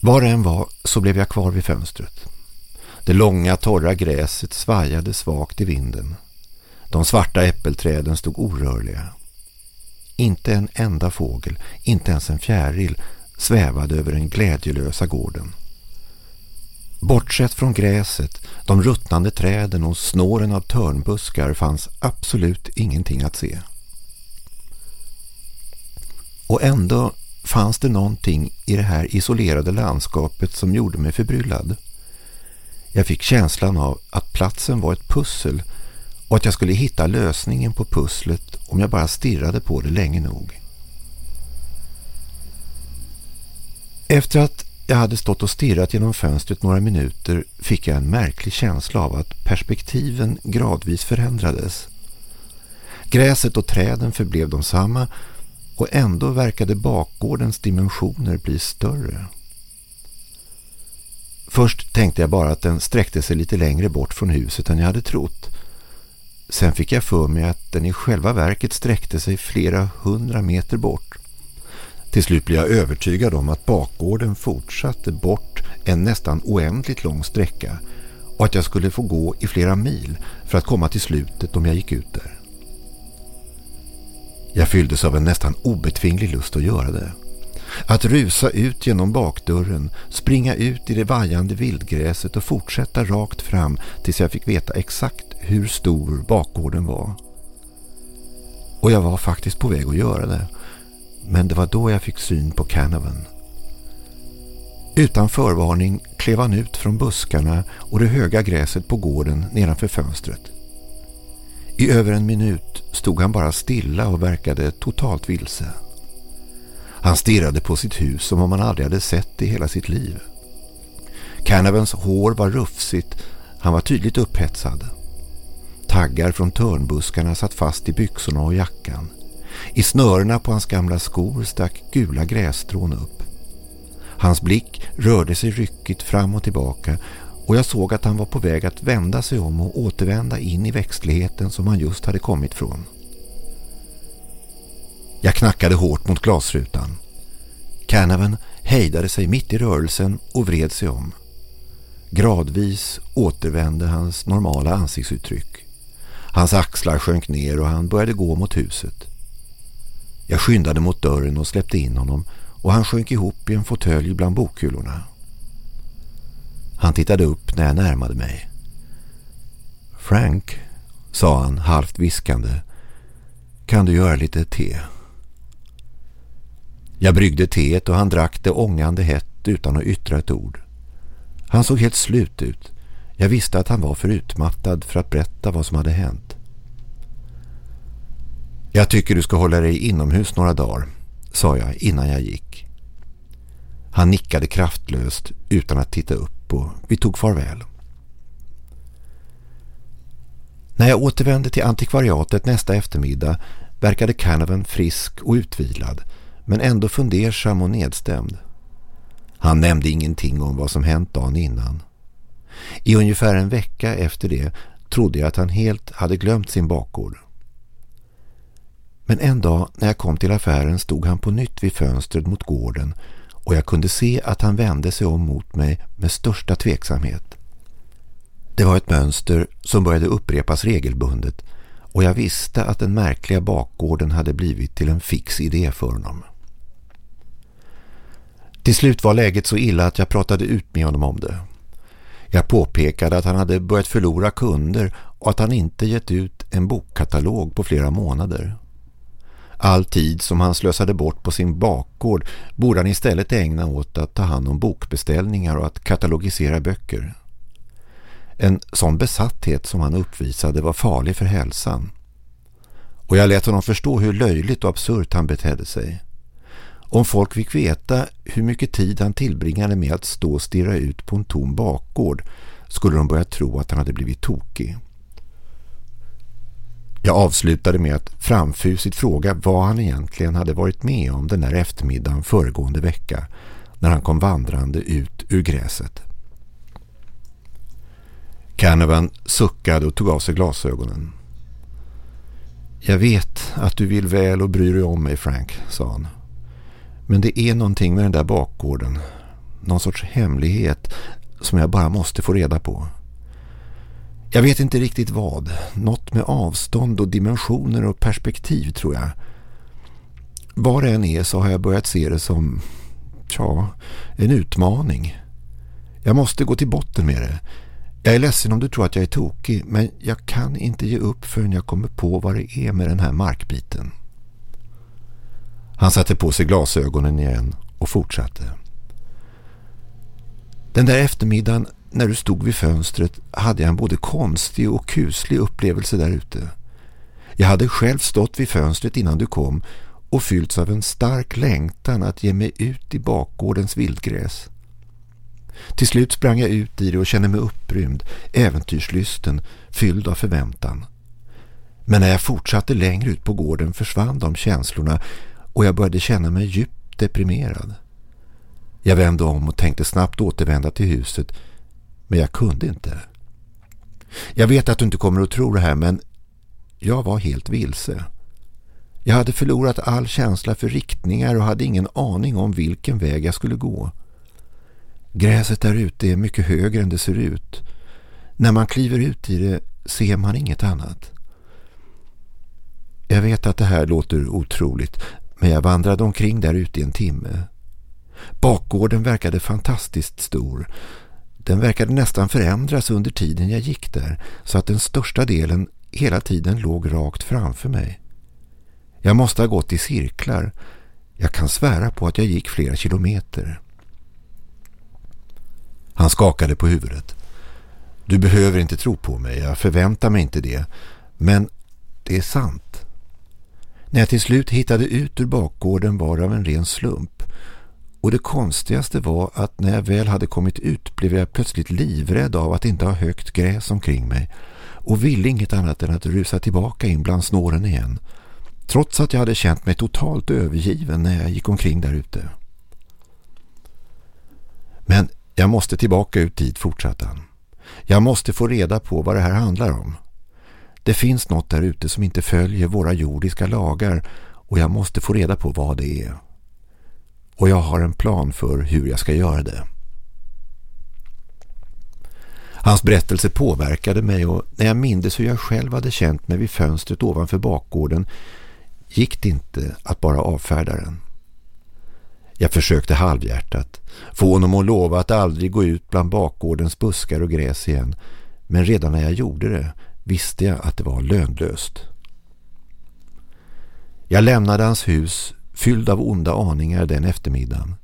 Var det än var så blev jag kvar vid fönstret. Det långa torra gräset svajade svagt i vinden. De svarta äppelträden stod orörliga. Inte en enda fågel, inte ens en fjäril svävade över den glädjelösa gården. Bortsett från gräset, de ruttnande träden och snåren av törnbuskar fanns absolut ingenting att se. Och ändå fanns det någonting i det här isolerade landskapet som gjorde mig förbryllad. Jag fick känslan av att platsen var ett pussel och att jag skulle hitta lösningen på pusslet om jag bara stirrade på det länge nog. Efter att jag hade stått och stirrat genom fönstret några minuter fick jag en märklig känsla av att perspektiven gradvis förändrades. Gräset och träden förblev de samma och ändå verkade bakgårdens dimensioner bli större. Först tänkte jag bara att den sträckte sig lite längre bort från huset än jag hade trott. Sen fick jag för mig att den i själva verket sträckte sig flera hundra meter bort. Till slut blev jag övertygad om att bakgården fortsatte bort en nästan oändligt lång sträcka och att jag skulle få gå i flera mil för att komma till slutet om jag gick ut där. Jag fylldes av en nästan obetvinglig lust att göra det. Att rusa ut genom bakdörren, springa ut i det vajande vildgräset och fortsätta rakt fram tills jag fick veta exakt hur stor bakgården var. Och jag var faktiskt på väg att göra det men det var då jag fick syn på Canavan. Utan förvarning klev han ut från buskarna och det höga gräset på gården nedanför fönstret. I över en minut stod han bara stilla och verkade totalt vilse. Han stirrade på sitt hus som om han aldrig hade sett det i hela sitt liv. Canavans hår var rufsigt, han var tydligt upphetsad. Taggar från törnbuskarna satt fast i byxorna och jackan. I snörena på hans gamla skor stack gula grässtrån upp. Hans blick rörde sig ryckigt fram och tillbaka och jag såg att han var på väg att vända sig om och återvända in i växtligheten som han just hade kommit från. Jag knackade hårt mot glasrutan. Canavan hejdade sig mitt i rörelsen och vred sig om. Gradvis återvände hans normala ansiktsuttryck. Hans axlar sjönk ner och han började gå mot huset. Jag skyndade mot dörren och släppte in honom och han sjönk ihop i en fåtölj bland bokhyllorna. Han tittade upp när jag närmade mig. Frank, sa han halvt viskande, kan du göra lite te? Jag bryggde teet och han drack det ångande hett utan att yttra ett ord. Han såg helt slut ut. Jag visste att han var för utmattad för att berätta vad som hade hänt. Jag tycker du ska hålla dig inomhus några dagar, sa jag innan jag gick. Han nickade kraftlöst utan att titta upp och vi tog farväl. När jag återvände till antikvariatet nästa eftermiddag verkade Canavan frisk och utvilad men ändå fundersam och nedstämd. Han nämnde ingenting om vad som hänt dagen innan. I ungefär en vecka efter det trodde jag att han helt hade glömt sin bakgård. Men en dag när jag kom till affären stod han på nytt vid fönstret mot gården och jag kunde se att han vände sig om mot mig med största tveksamhet. Det var ett mönster som började upprepas regelbundet och jag visste att den märkliga bakgården hade blivit till en fix idé för honom. Till slut var läget så illa att jag pratade ut med honom om det. Jag påpekade att han hade börjat förlora kunder och att han inte gett ut en bokkatalog på flera månader. All tid som han slösade bort på sin bakgård borde han istället ägna åt att ta hand om bokbeställningar och att katalogisera böcker. En sån besatthet som han uppvisade var farlig för hälsan. Och jag lät honom förstå hur löjligt och absurt han betedde sig. Om folk fick veta hur mycket tid han tillbringade med att stå och stirra ut på en tom bakgård skulle de börja tro att han hade blivit tokig. Jag avslutade med att framfusigt fråga vad han egentligen hade varit med om den där eftermiddagen föregående vecka när han kom vandrande ut ur gräset. Canavan suckade och tog av sig glasögonen. Jag vet att du vill väl och bryr dig om mig, Frank, sa han. Men det är någonting med den där bakgården. Någon sorts hemlighet som jag bara måste få reda på. Jag vet inte riktigt vad. Något med avstånd och dimensioner och perspektiv tror jag. Var det än är så har jag börjat se det som tja, en utmaning. Jag måste gå till botten med det. Jag är ledsen om du tror att jag är tokig men jag kan inte ge upp förrän jag kommer på vad det är med den här markbiten. Han satte på sig glasögonen igen och fortsatte. Den där eftermiddagen när du stod vid fönstret hade jag en både konstig och kuslig upplevelse där ute. Jag hade själv stått vid fönstret innan du kom och fyllts av en stark längtan att ge mig ut i bakgårdens vildgräs. Till slut sprang jag ut i det och kände mig upprymd, äventyrslysten, fylld av förväntan. Men när jag fortsatte längre ut på gården försvann de känslorna och jag började känna mig djupt deprimerad. Jag vände om och tänkte snabbt återvända till huset men jag kunde inte. Jag vet att du inte kommer att tro det här men jag var helt vilse. Jag hade förlorat all känsla för riktningar och hade ingen aning om vilken väg jag skulle gå. Gräset där ute är mycket högre än det ser ut. När man kliver ut i det ser man inget annat. Jag vet att det här låter otroligt men jag vandrade omkring där ute i en timme. Bakgården verkade fantastiskt stor. Den verkade nästan förändras under tiden jag gick där så att den största delen hela tiden låg rakt framför mig. Jag måste ha gått i cirklar. Jag kan svära på att jag gick flera kilometer. Han skakade på huvudet. Du behöver inte tro på mig, jag förväntar mig inte det. Men det är sant. När jag till slut hittade ut ur bakgården var av en ren slump. Och det konstigaste var att när jag väl hade kommit ut blev jag plötsligt livrädd av att inte ha högt gräs omkring mig och ville inget annat än att rusa tillbaka in bland snåren igen. Trots att jag hade känt mig totalt övergiven när jag gick omkring där ute. Men jag måste tillbaka ut dit, fortsatte han. Jag måste få reda på vad det här handlar om. Det finns något där ute som inte följer våra jordiska lagar och jag måste få reda på vad det är. Och jag har en plan för hur jag ska göra det. Hans berättelse påverkade mig och när jag mindes hur jag själv hade känt mig vid fönstret ovanför bakgården gick det inte att bara avfärda den. Jag försökte halvhjärtat få honom att lova att aldrig gå ut bland bakgårdens buskar och gräs igen men redan när jag gjorde det visste jag att det var lönlöst. Jag lämnade hans hus fylld av onda aningar den eftermiddagen.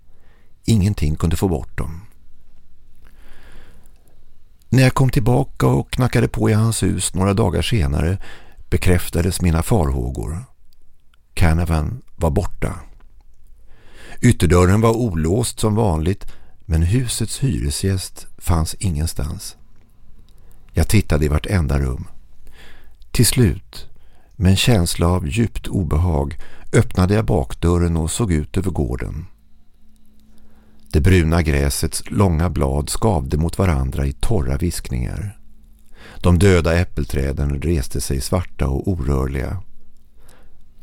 Ingenting kunde få bort dem. När jag kom tillbaka och knackade på i hans hus några dagar senare bekräftades mina farhågor. Canavan var borta. Ytterdörren var olåst som vanligt men husets hyresgäst fanns ingenstans. Jag tittade i vartenda rum. Till slut, med en känsla av djupt obehag, öppnade jag bakdörren och såg ut över gården. Det bruna gräsets långa blad skavde mot varandra i torra viskningar. De döda äppelträden reste sig svarta och orörliga.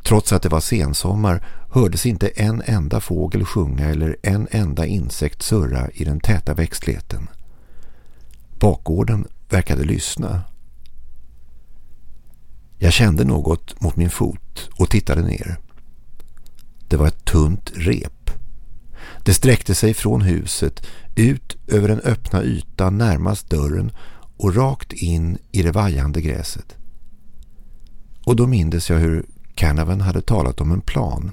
Trots att det var sensommar hördes inte en enda fågel sjunga eller en enda insekt surra i den täta växtligheten. Bakgården verkade lyssna. Jag kände något mot min fot och tittade ner. Det var ett tunt rep. Det sträckte sig från huset ut över den öppna ytan närmast dörren och rakt in i det vajande gräset. Och då mindes jag hur Canavan hade talat om en plan.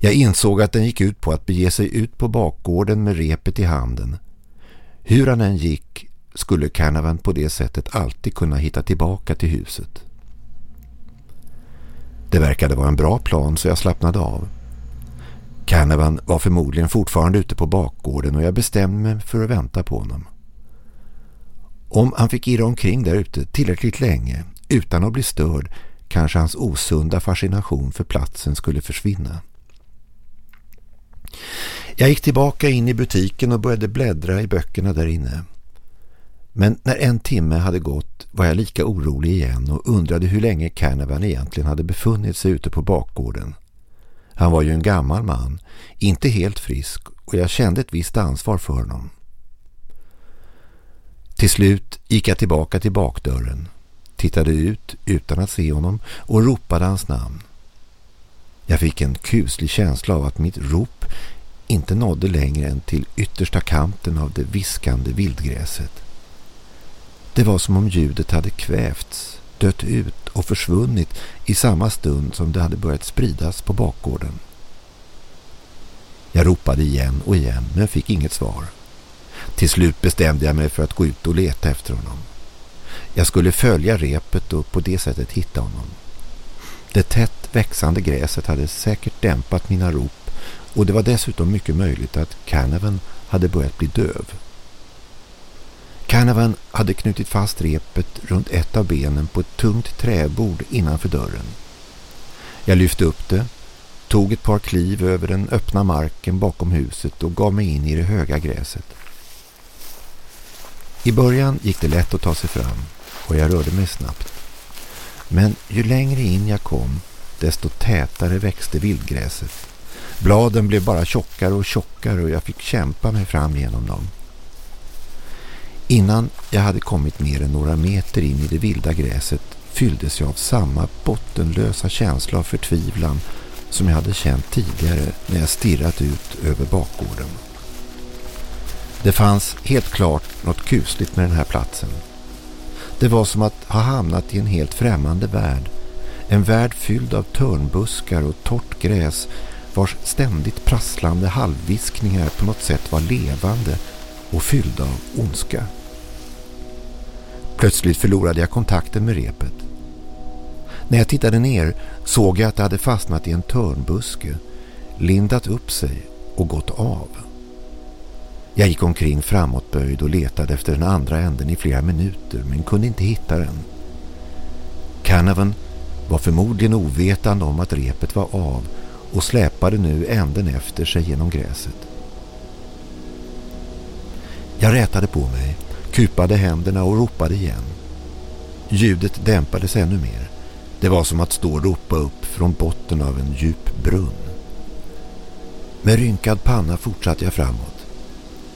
Jag insåg att den gick ut på att bege sig ut på bakgården med repet i handen. Hur han än gick skulle Canavan på det sättet alltid kunna hitta tillbaka till huset. Det verkade vara en bra plan så jag slappnade av. Canavan var förmodligen fortfarande ute på bakgården och jag bestämde mig för att vänta på honom. Om han fick irra omkring där ute tillräckligt länge utan att bli störd kanske hans osunda fascination för platsen skulle försvinna. Jag gick tillbaka in i butiken och började bläddra i böckerna där inne. Men när en timme hade gått var jag lika orolig igen och undrade hur länge Canavan egentligen hade befunnit sig ute på bakgården. Han var ju en gammal man, inte helt frisk och jag kände ett visst ansvar för honom. Till slut gick jag tillbaka till bakdörren, tittade ut utan att se honom och ropade hans namn. Jag fick en kuslig känsla av att mitt rop inte nådde längre än till yttersta kanten av det viskande vildgräset. Det var som om ljudet hade kvävts, dött ut och försvunnit i samma stund som det hade börjat spridas på bakgården. Jag ropade igen och igen men fick inget svar. Till slut bestämde jag mig för att gå ut och leta efter honom. Jag skulle följa repet och på det sättet hitta honom. Det tätt växande gräset hade säkert dämpat mina rop och det var dessutom mycket möjligt att Canavan hade börjat bli döv. Canavan hade knutit fast repet runt ett av benen på ett tungt träbord innanför dörren. Jag lyfte upp det, tog ett par kliv över den öppna marken bakom huset och gav mig in i det höga gräset. I början gick det lätt att ta sig fram och jag rörde mig snabbt. Men ju längre in jag kom, desto tätare växte vildgräset. Bladen blev bara tjockare och tjockare och jag fick kämpa mig fram genom dem. Innan jag hade kommit mer än några meter in i det vilda gräset fylldes jag av samma bottenlösa känsla av förtvivlan som jag hade känt tidigare när jag stirrat ut över bakgården. Det fanns helt klart något kusligt med den här platsen. Det var som att ha hamnat i en helt främmande värld. En värld fylld av törnbuskar och torrt gräs vars ständigt prasslande halvviskningar på något sätt var levande och fyllda av ondska. Plötsligt förlorade jag kontakten med repet. När jag tittade ner såg jag att det hade fastnat i en törnbuske, lindat upp sig och gått av. Jag gick omkring framåtböjd och letade efter den andra änden i flera minuter men kunde inte hitta den. Canavan var förmodligen ovetande om att repet var av och släpade nu änden efter sig genom gräset. Jag rätade på mig, kupade händerna och ropade igen. Ljudet dämpades ännu mer. Det var som att stå och ropa upp från botten av en djup brunn. Med rynkad panna fortsatte jag framåt.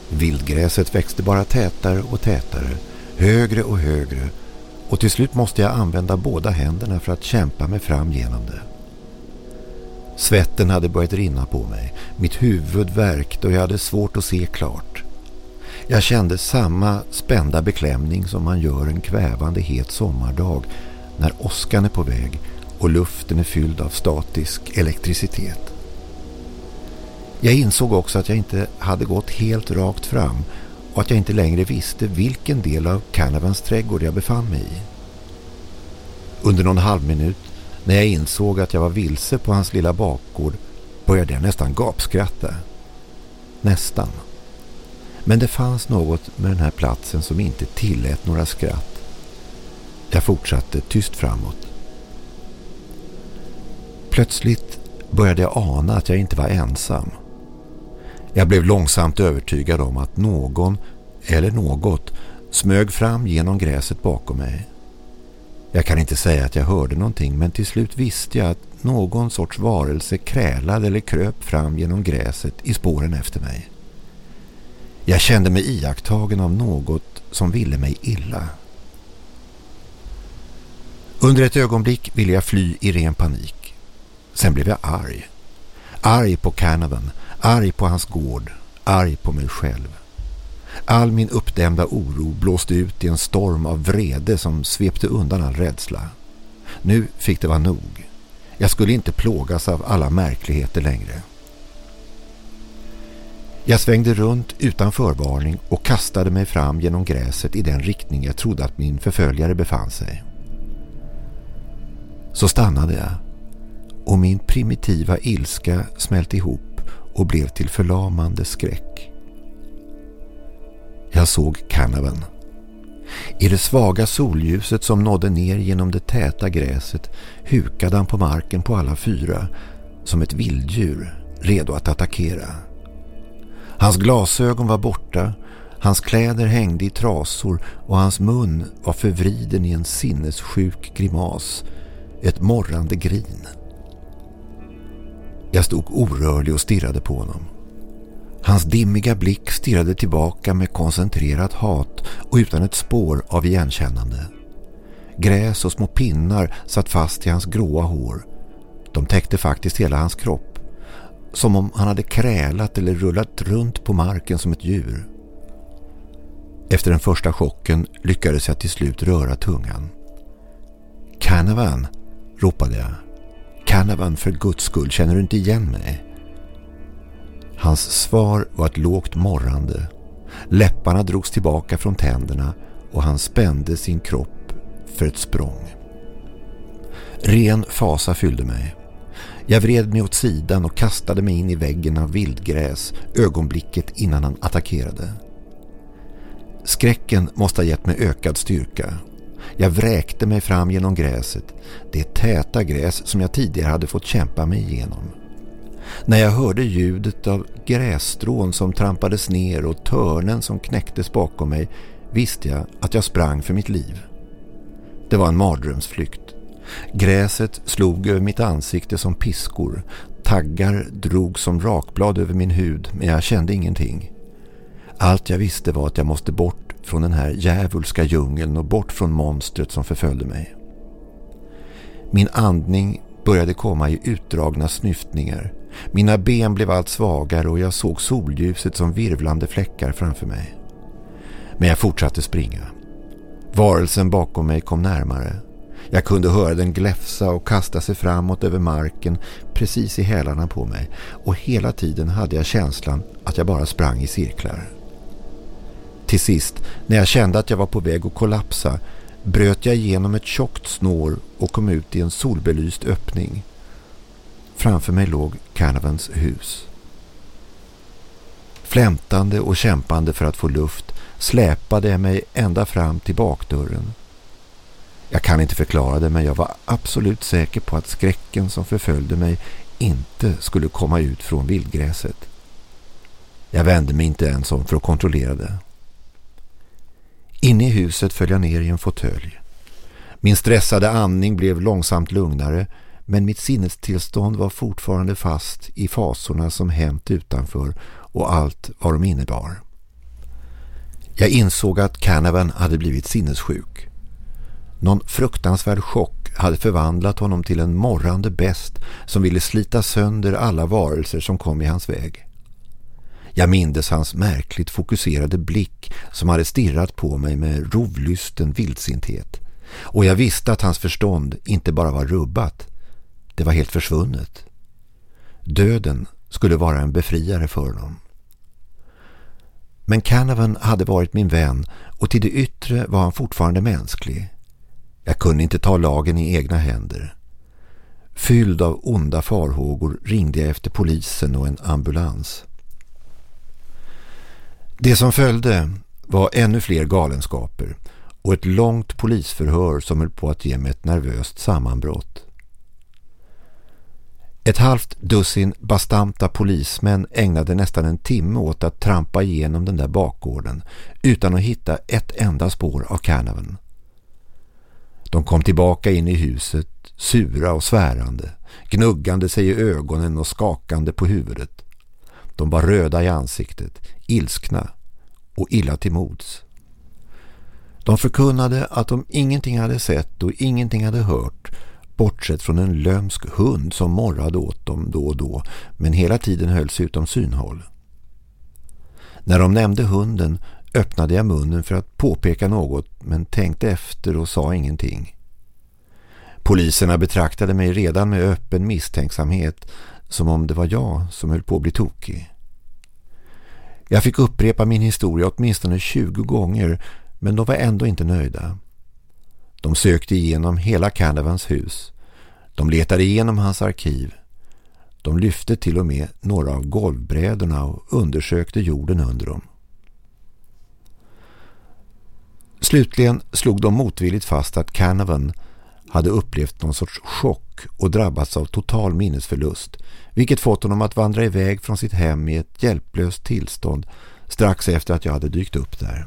Vildgräset växte bara tätare och tätare, högre och högre och till slut måste jag använda båda händerna för att kämpa mig fram genom det. Svetten hade börjat rinna på mig, mitt huvud värkte och jag hade svårt att se klart. Jag kände samma spända beklämning som man gör en kvävande het sommardag när åskan är på väg och luften är fylld av statisk elektricitet. Jag insåg också att jag inte hade gått helt rakt fram och att jag inte längre visste vilken del av Canavans trädgård jag befann mig i. Under någon halvminut när jag insåg att jag var vilse på hans lilla bakgård började jag nästan gapskratta. Nästan. Men det fanns något med den här platsen som inte tillät några skratt. Jag fortsatte tyst framåt. Plötsligt började jag ana att jag inte var ensam. Jag blev långsamt övertygad om att någon eller något smög fram genom gräset bakom mig. Jag kan inte säga att jag hörde någonting men till slut visste jag att någon sorts varelse krälade eller kröp fram genom gräset i spåren efter mig. Jag kände mig iakttagen av något som ville mig illa. Under ett ögonblick ville jag fly i ren panik. Sen blev jag arg. Arg på Canavan, arg på hans gård, arg på mig själv. All min uppdämda oro blåste ut i en storm av vrede som svepte undan all rädsla. Nu fick det vara nog. Jag skulle inte plågas av alla märkligheter längre. Jag svängde runt utan förvarning och kastade mig fram genom gräset i den riktning jag trodde att min förföljare befann sig. Så stannade jag och min primitiva ilska smälte ihop och blev till förlamande skräck. Jag såg Canavan. I det svaga solljuset som nådde ner genom det täta gräset hukade han på marken på alla fyra som ett vilddjur redo att attackera. Hans glasögon var borta, hans kläder hängde i trasor och hans mun var förvriden i en sinnessjuk grimas, ett morrande grin. Jag stod orörlig och stirrade på honom. Hans dimmiga blick stirrade tillbaka med koncentrerat hat och utan ett spår av igenkännande. Gräs och små pinnar satt fast i hans gråa hår. De täckte faktiskt hela hans kropp. Som om han hade krälat eller rullat runt på marken som ett djur. Efter den första chocken lyckades jag till slut röra tungan. Canavan, ropade jag. Canavan, för guds skull, känner du inte igen mig? Hans svar var ett lågt morrande. Läpparna drogs tillbaka från tänderna och han spände sin kropp för ett språng. Ren fasa fyllde mig. Jag vred mig åt sidan och kastade mig in i väggen av vildgräs ögonblicket innan han attackerade. Skräcken måste ha gett mig ökad styrka. Jag vräkte mig fram genom gräset, det täta gräs som jag tidigare hade fått kämpa mig igenom. När jag hörde ljudet av grässtrån som trampades ner och törnen som knäcktes bakom mig visste jag att jag sprang för mitt liv. Det var en mardrömsflykt. Gräset slog över mitt ansikte som piskor. Taggar drog som rakblad över min hud men jag kände ingenting. Allt jag visste var att jag måste bort från den här djävulska djungeln och bort från monstret som förföljde mig. Min andning började komma i utdragna snyftningar. Mina ben blev allt svagare och jag såg solljuset som virvlande fläckar framför mig. Men jag fortsatte springa. Varelsen bakom mig kom närmare. Jag kunde höra den gläfsa och kasta sig framåt över marken precis i hälarna på mig och hela tiden hade jag känslan att jag bara sprang i cirklar. Till sist, när jag kände att jag var på väg att kollapsa, bröt jag igenom ett tjockt snår och kom ut i en solbelyst öppning. Framför mig låg Canavans hus. Flämtande och kämpande för att få luft släpade jag mig ända fram till bakdörren. Jag kan inte förklara det men jag var absolut säker på att skräcken som förföljde mig inte skulle komma ut från vildgräset. Jag vände mig inte ens om för att kontrollera det. Inne i huset föll jag ner i en fåtölj. Min stressade andning blev långsamt lugnare men mitt sinnestillstånd var fortfarande fast i fasorna som hänt utanför och allt vad de innebar. Jag insåg att Canavan hade blivit sinnessjuk. Någon fruktansvärd chock hade förvandlat honom till en morrande bäst som ville slita sönder alla varelser som kom i hans väg. Jag mindes hans märkligt fokuserade blick som hade stirrat på mig med rovlysten vildsinthet. Och jag visste att hans förstånd inte bara var rubbat, det var helt försvunnet. Döden skulle vara en befriare för honom. Men Canavan hade varit min vän och till det yttre var han fortfarande mänsklig. Jag kunde inte ta lagen i egna händer. Fylld av onda farhågor ringde jag efter polisen och en ambulans. Det som följde var ännu fler galenskaper och ett långt polisförhör som höll på att ge mig ett nervöst sammanbrott. Ett halvt dussin bastanta polismän ägnade nästan en timme åt att trampa igenom den där bakgården utan att hitta ett enda spår av Canavan. De kom tillbaka in i huset, sura och svärande, gnuggande sig i ögonen och skakande på huvudet. De var röda i ansiktet, ilskna och illa till mods. De förkunnade att de ingenting hade sett och ingenting hade hört bortsett från en lömsk hund som morrade åt dem då och då men hela tiden höll sig utom synhåll. När de nämnde hunden öppnade jag munnen för att påpeka något men tänkte efter och sa ingenting. Poliserna betraktade mig redan med öppen misstänksamhet som om det var jag som höll på att bli tokig. Jag fick upprepa min historia åtminstone 20 gånger men de var ändå inte nöjda. De sökte igenom hela Canavans hus. De letade igenom hans arkiv. De lyfte till och med några av golvbrädorna och undersökte jorden under dem. Slutligen slog de motvilligt fast att Canavan hade upplevt någon sorts chock och drabbats av total minnesförlust, vilket fått honom att vandra iväg från sitt hem i ett hjälplöst tillstånd strax efter att jag hade dykt upp där.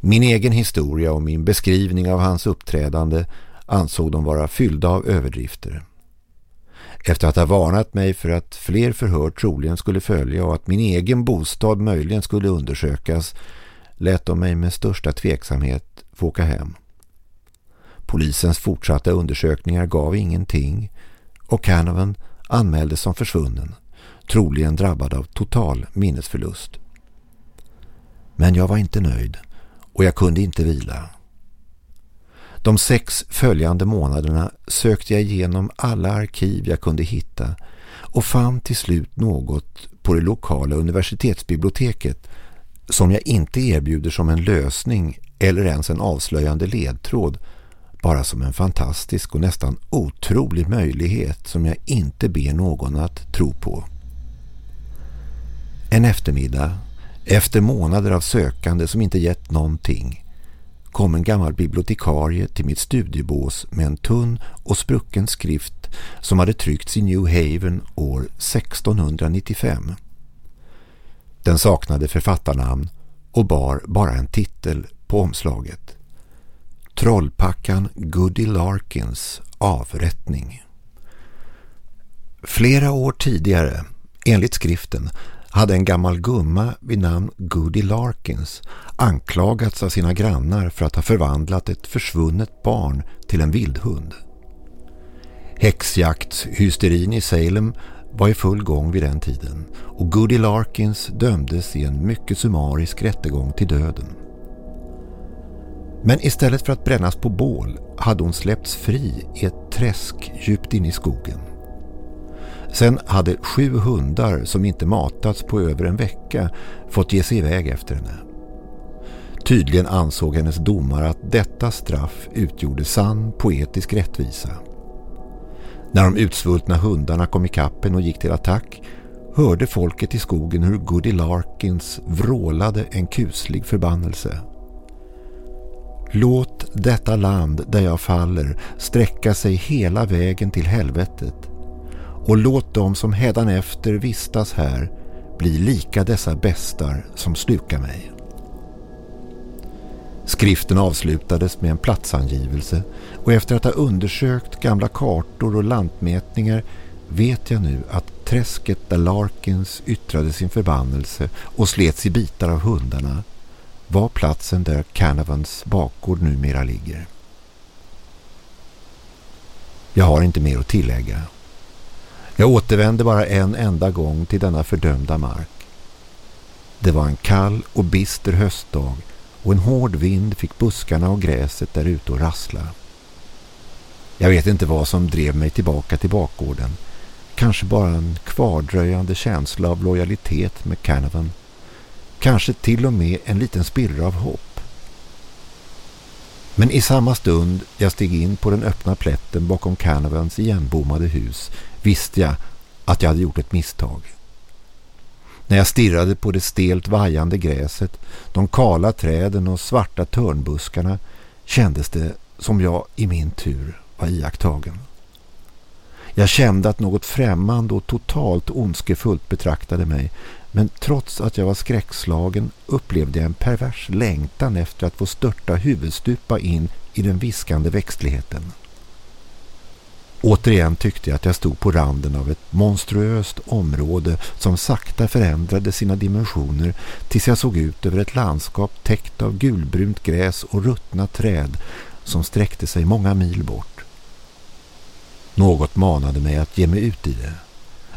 Min egen historia och min beskrivning av hans uppträdande ansåg de vara fyllda av överdrifter. Efter att ha varnat mig för att fler förhör troligen skulle följa och att min egen bostad möjligen skulle undersökas lät de mig med största tveksamhet få åka hem. Polisens fortsatta undersökningar gav ingenting och Canavan anmäldes som försvunnen, troligen drabbad av total minnesförlust. Men jag var inte nöjd och jag kunde inte vila. De sex följande månaderna sökte jag igenom alla arkiv jag kunde hitta och fann till slut något på det lokala universitetsbiblioteket som jag inte erbjuder som en lösning eller ens en avslöjande ledtråd bara som en fantastisk och nästan otrolig möjlighet som jag inte ber någon att tro på. En eftermiddag, efter månader av sökande som inte gett någonting, kom en gammal bibliotekarie till mitt studiebås med en tunn och sprucken skrift som hade tryckts i New Haven år 1695. Den saknade författarnamn och bar bara en titel på omslaget. Trollpackan Goody Larkins avrättning. Flera år tidigare, enligt skriften, hade en gammal gumma vid namn Goody Larkins anklagats av sina grannar för att ha förvandlat ett försvunnet barn till en vildhund. Häxjaktshysterin i Salem var i full gång vid den tiden och Goody Larkins dömdes i en mycket summarisk rättegång till döden. Men istället för att brännas på bål hade hon släppts fri i ett träsk djupt in i skogen. Sen hade sju hundar som inte matats på över en vecka fått ge sig iväg efter henne. Tydligen ansåg hennes domare att detta straff utgjorde sann poetisk rättvisa. När de utsvultna hundarna kom i kappen och gick till attack hörde folket i skogen hur Goody Larkins vrålade en kuslig förbannelse. Låt detta land där jag faller sträcka sig hela vägen till helvetet och låt dem som efter vistas här bli lika dessa bästar som slukar mig. Skriften avslutades med en platsangivelse och efter att ha undersökt gamla kartor och lantmätningar vet jag nu att träsket där Larkins yttrade sin förbannelse och slets i bitar av hundarna var platsen där Canavans bakgård numera ligger. Jag har inte mer att tillägga. Jag återvände bara en enda gång till denna fördömda mark. Det var en kall och bister höstdag och en hård vind fick buskarna och gräset där ute att rassla. Jag vet inte vad som drev mig tillbaka till bakgården. Kanske bara en kvardröjande känsla av lojalitet med Canavan. Kanske till och med en liten spillra av hopp. Men i samma stund jag steg in på den öppna plätten bakom Canavans igenbommade hus visste jag att jag hade gjort ett misstag. När jag stirrade på det stelt vajande gräset, de kala träden och svarta törnbuskarna kändes det som jag i min tur var iakttagen. Jag kände att något främmande och totalt ondskefullt betraktade mig men trots att jag var skräckslagen upplevde jag en pervers längtan efter att få störta huvudstupa in i den viskande växtligheten. Återigen tyckte jag att jag stod på randen av ett monstruöst område som sakta förändrade sina dimensioner tills jag såg ut över ett landskap täckt av gulbrunt gräs och ruttna träd som sträckte sig många mil bort. Något manade mig att ge mig ut i det.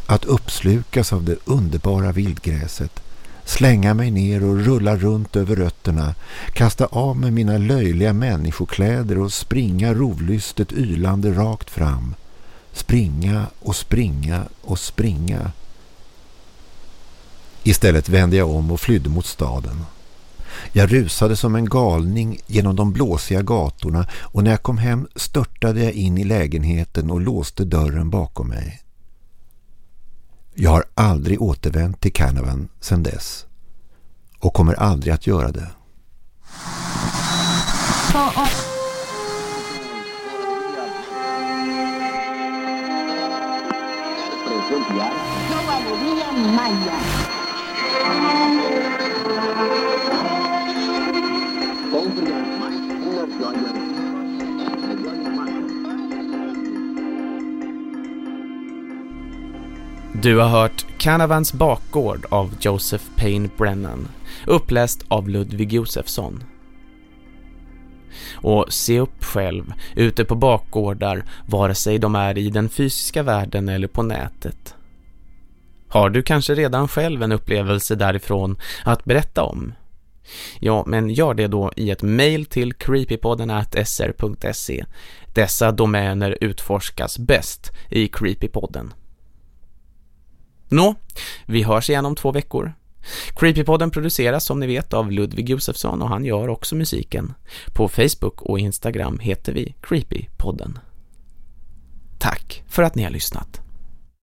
Att uppslukas av det underbara vildgräset slänga mig ner och rulla runt över rötterna, kasta av mig mina löjliga människokläder och springa rovlystet ylande rakt fram. Springa och springa och springa. Istället vände jag om och flydde mot staden. Jag rusade som en galning genom de blåsiga gatorna och när jag kom hem störtade jag in i lägenheten och låste dörren bakom mig. Jag har aldrig återvänt till Canavan sedan dess och kommer aldrig att göra det. Du har hört Canavans bakgård av Joseph Payne Brennan, uppläst av Ludvig Josefsson. Och se upp själv ute på bakgårdar vare sig de är i den fysiska världen eller på nätet. Har du kanske redan själv en upplevelse därifrån att berätta om? Ja, men gör det då i ett mail till creepypodden.sr.se. Dessa domäner utforskas bäst i Creepypodden. Nå, vi hörs igen om två veckor. Creepypodden produceras som ni vet av Ludvig Josefsson och han gör också musiken. På Facebook och Instagram heter vi Creepypodden. Tack för att ni har lyssnat.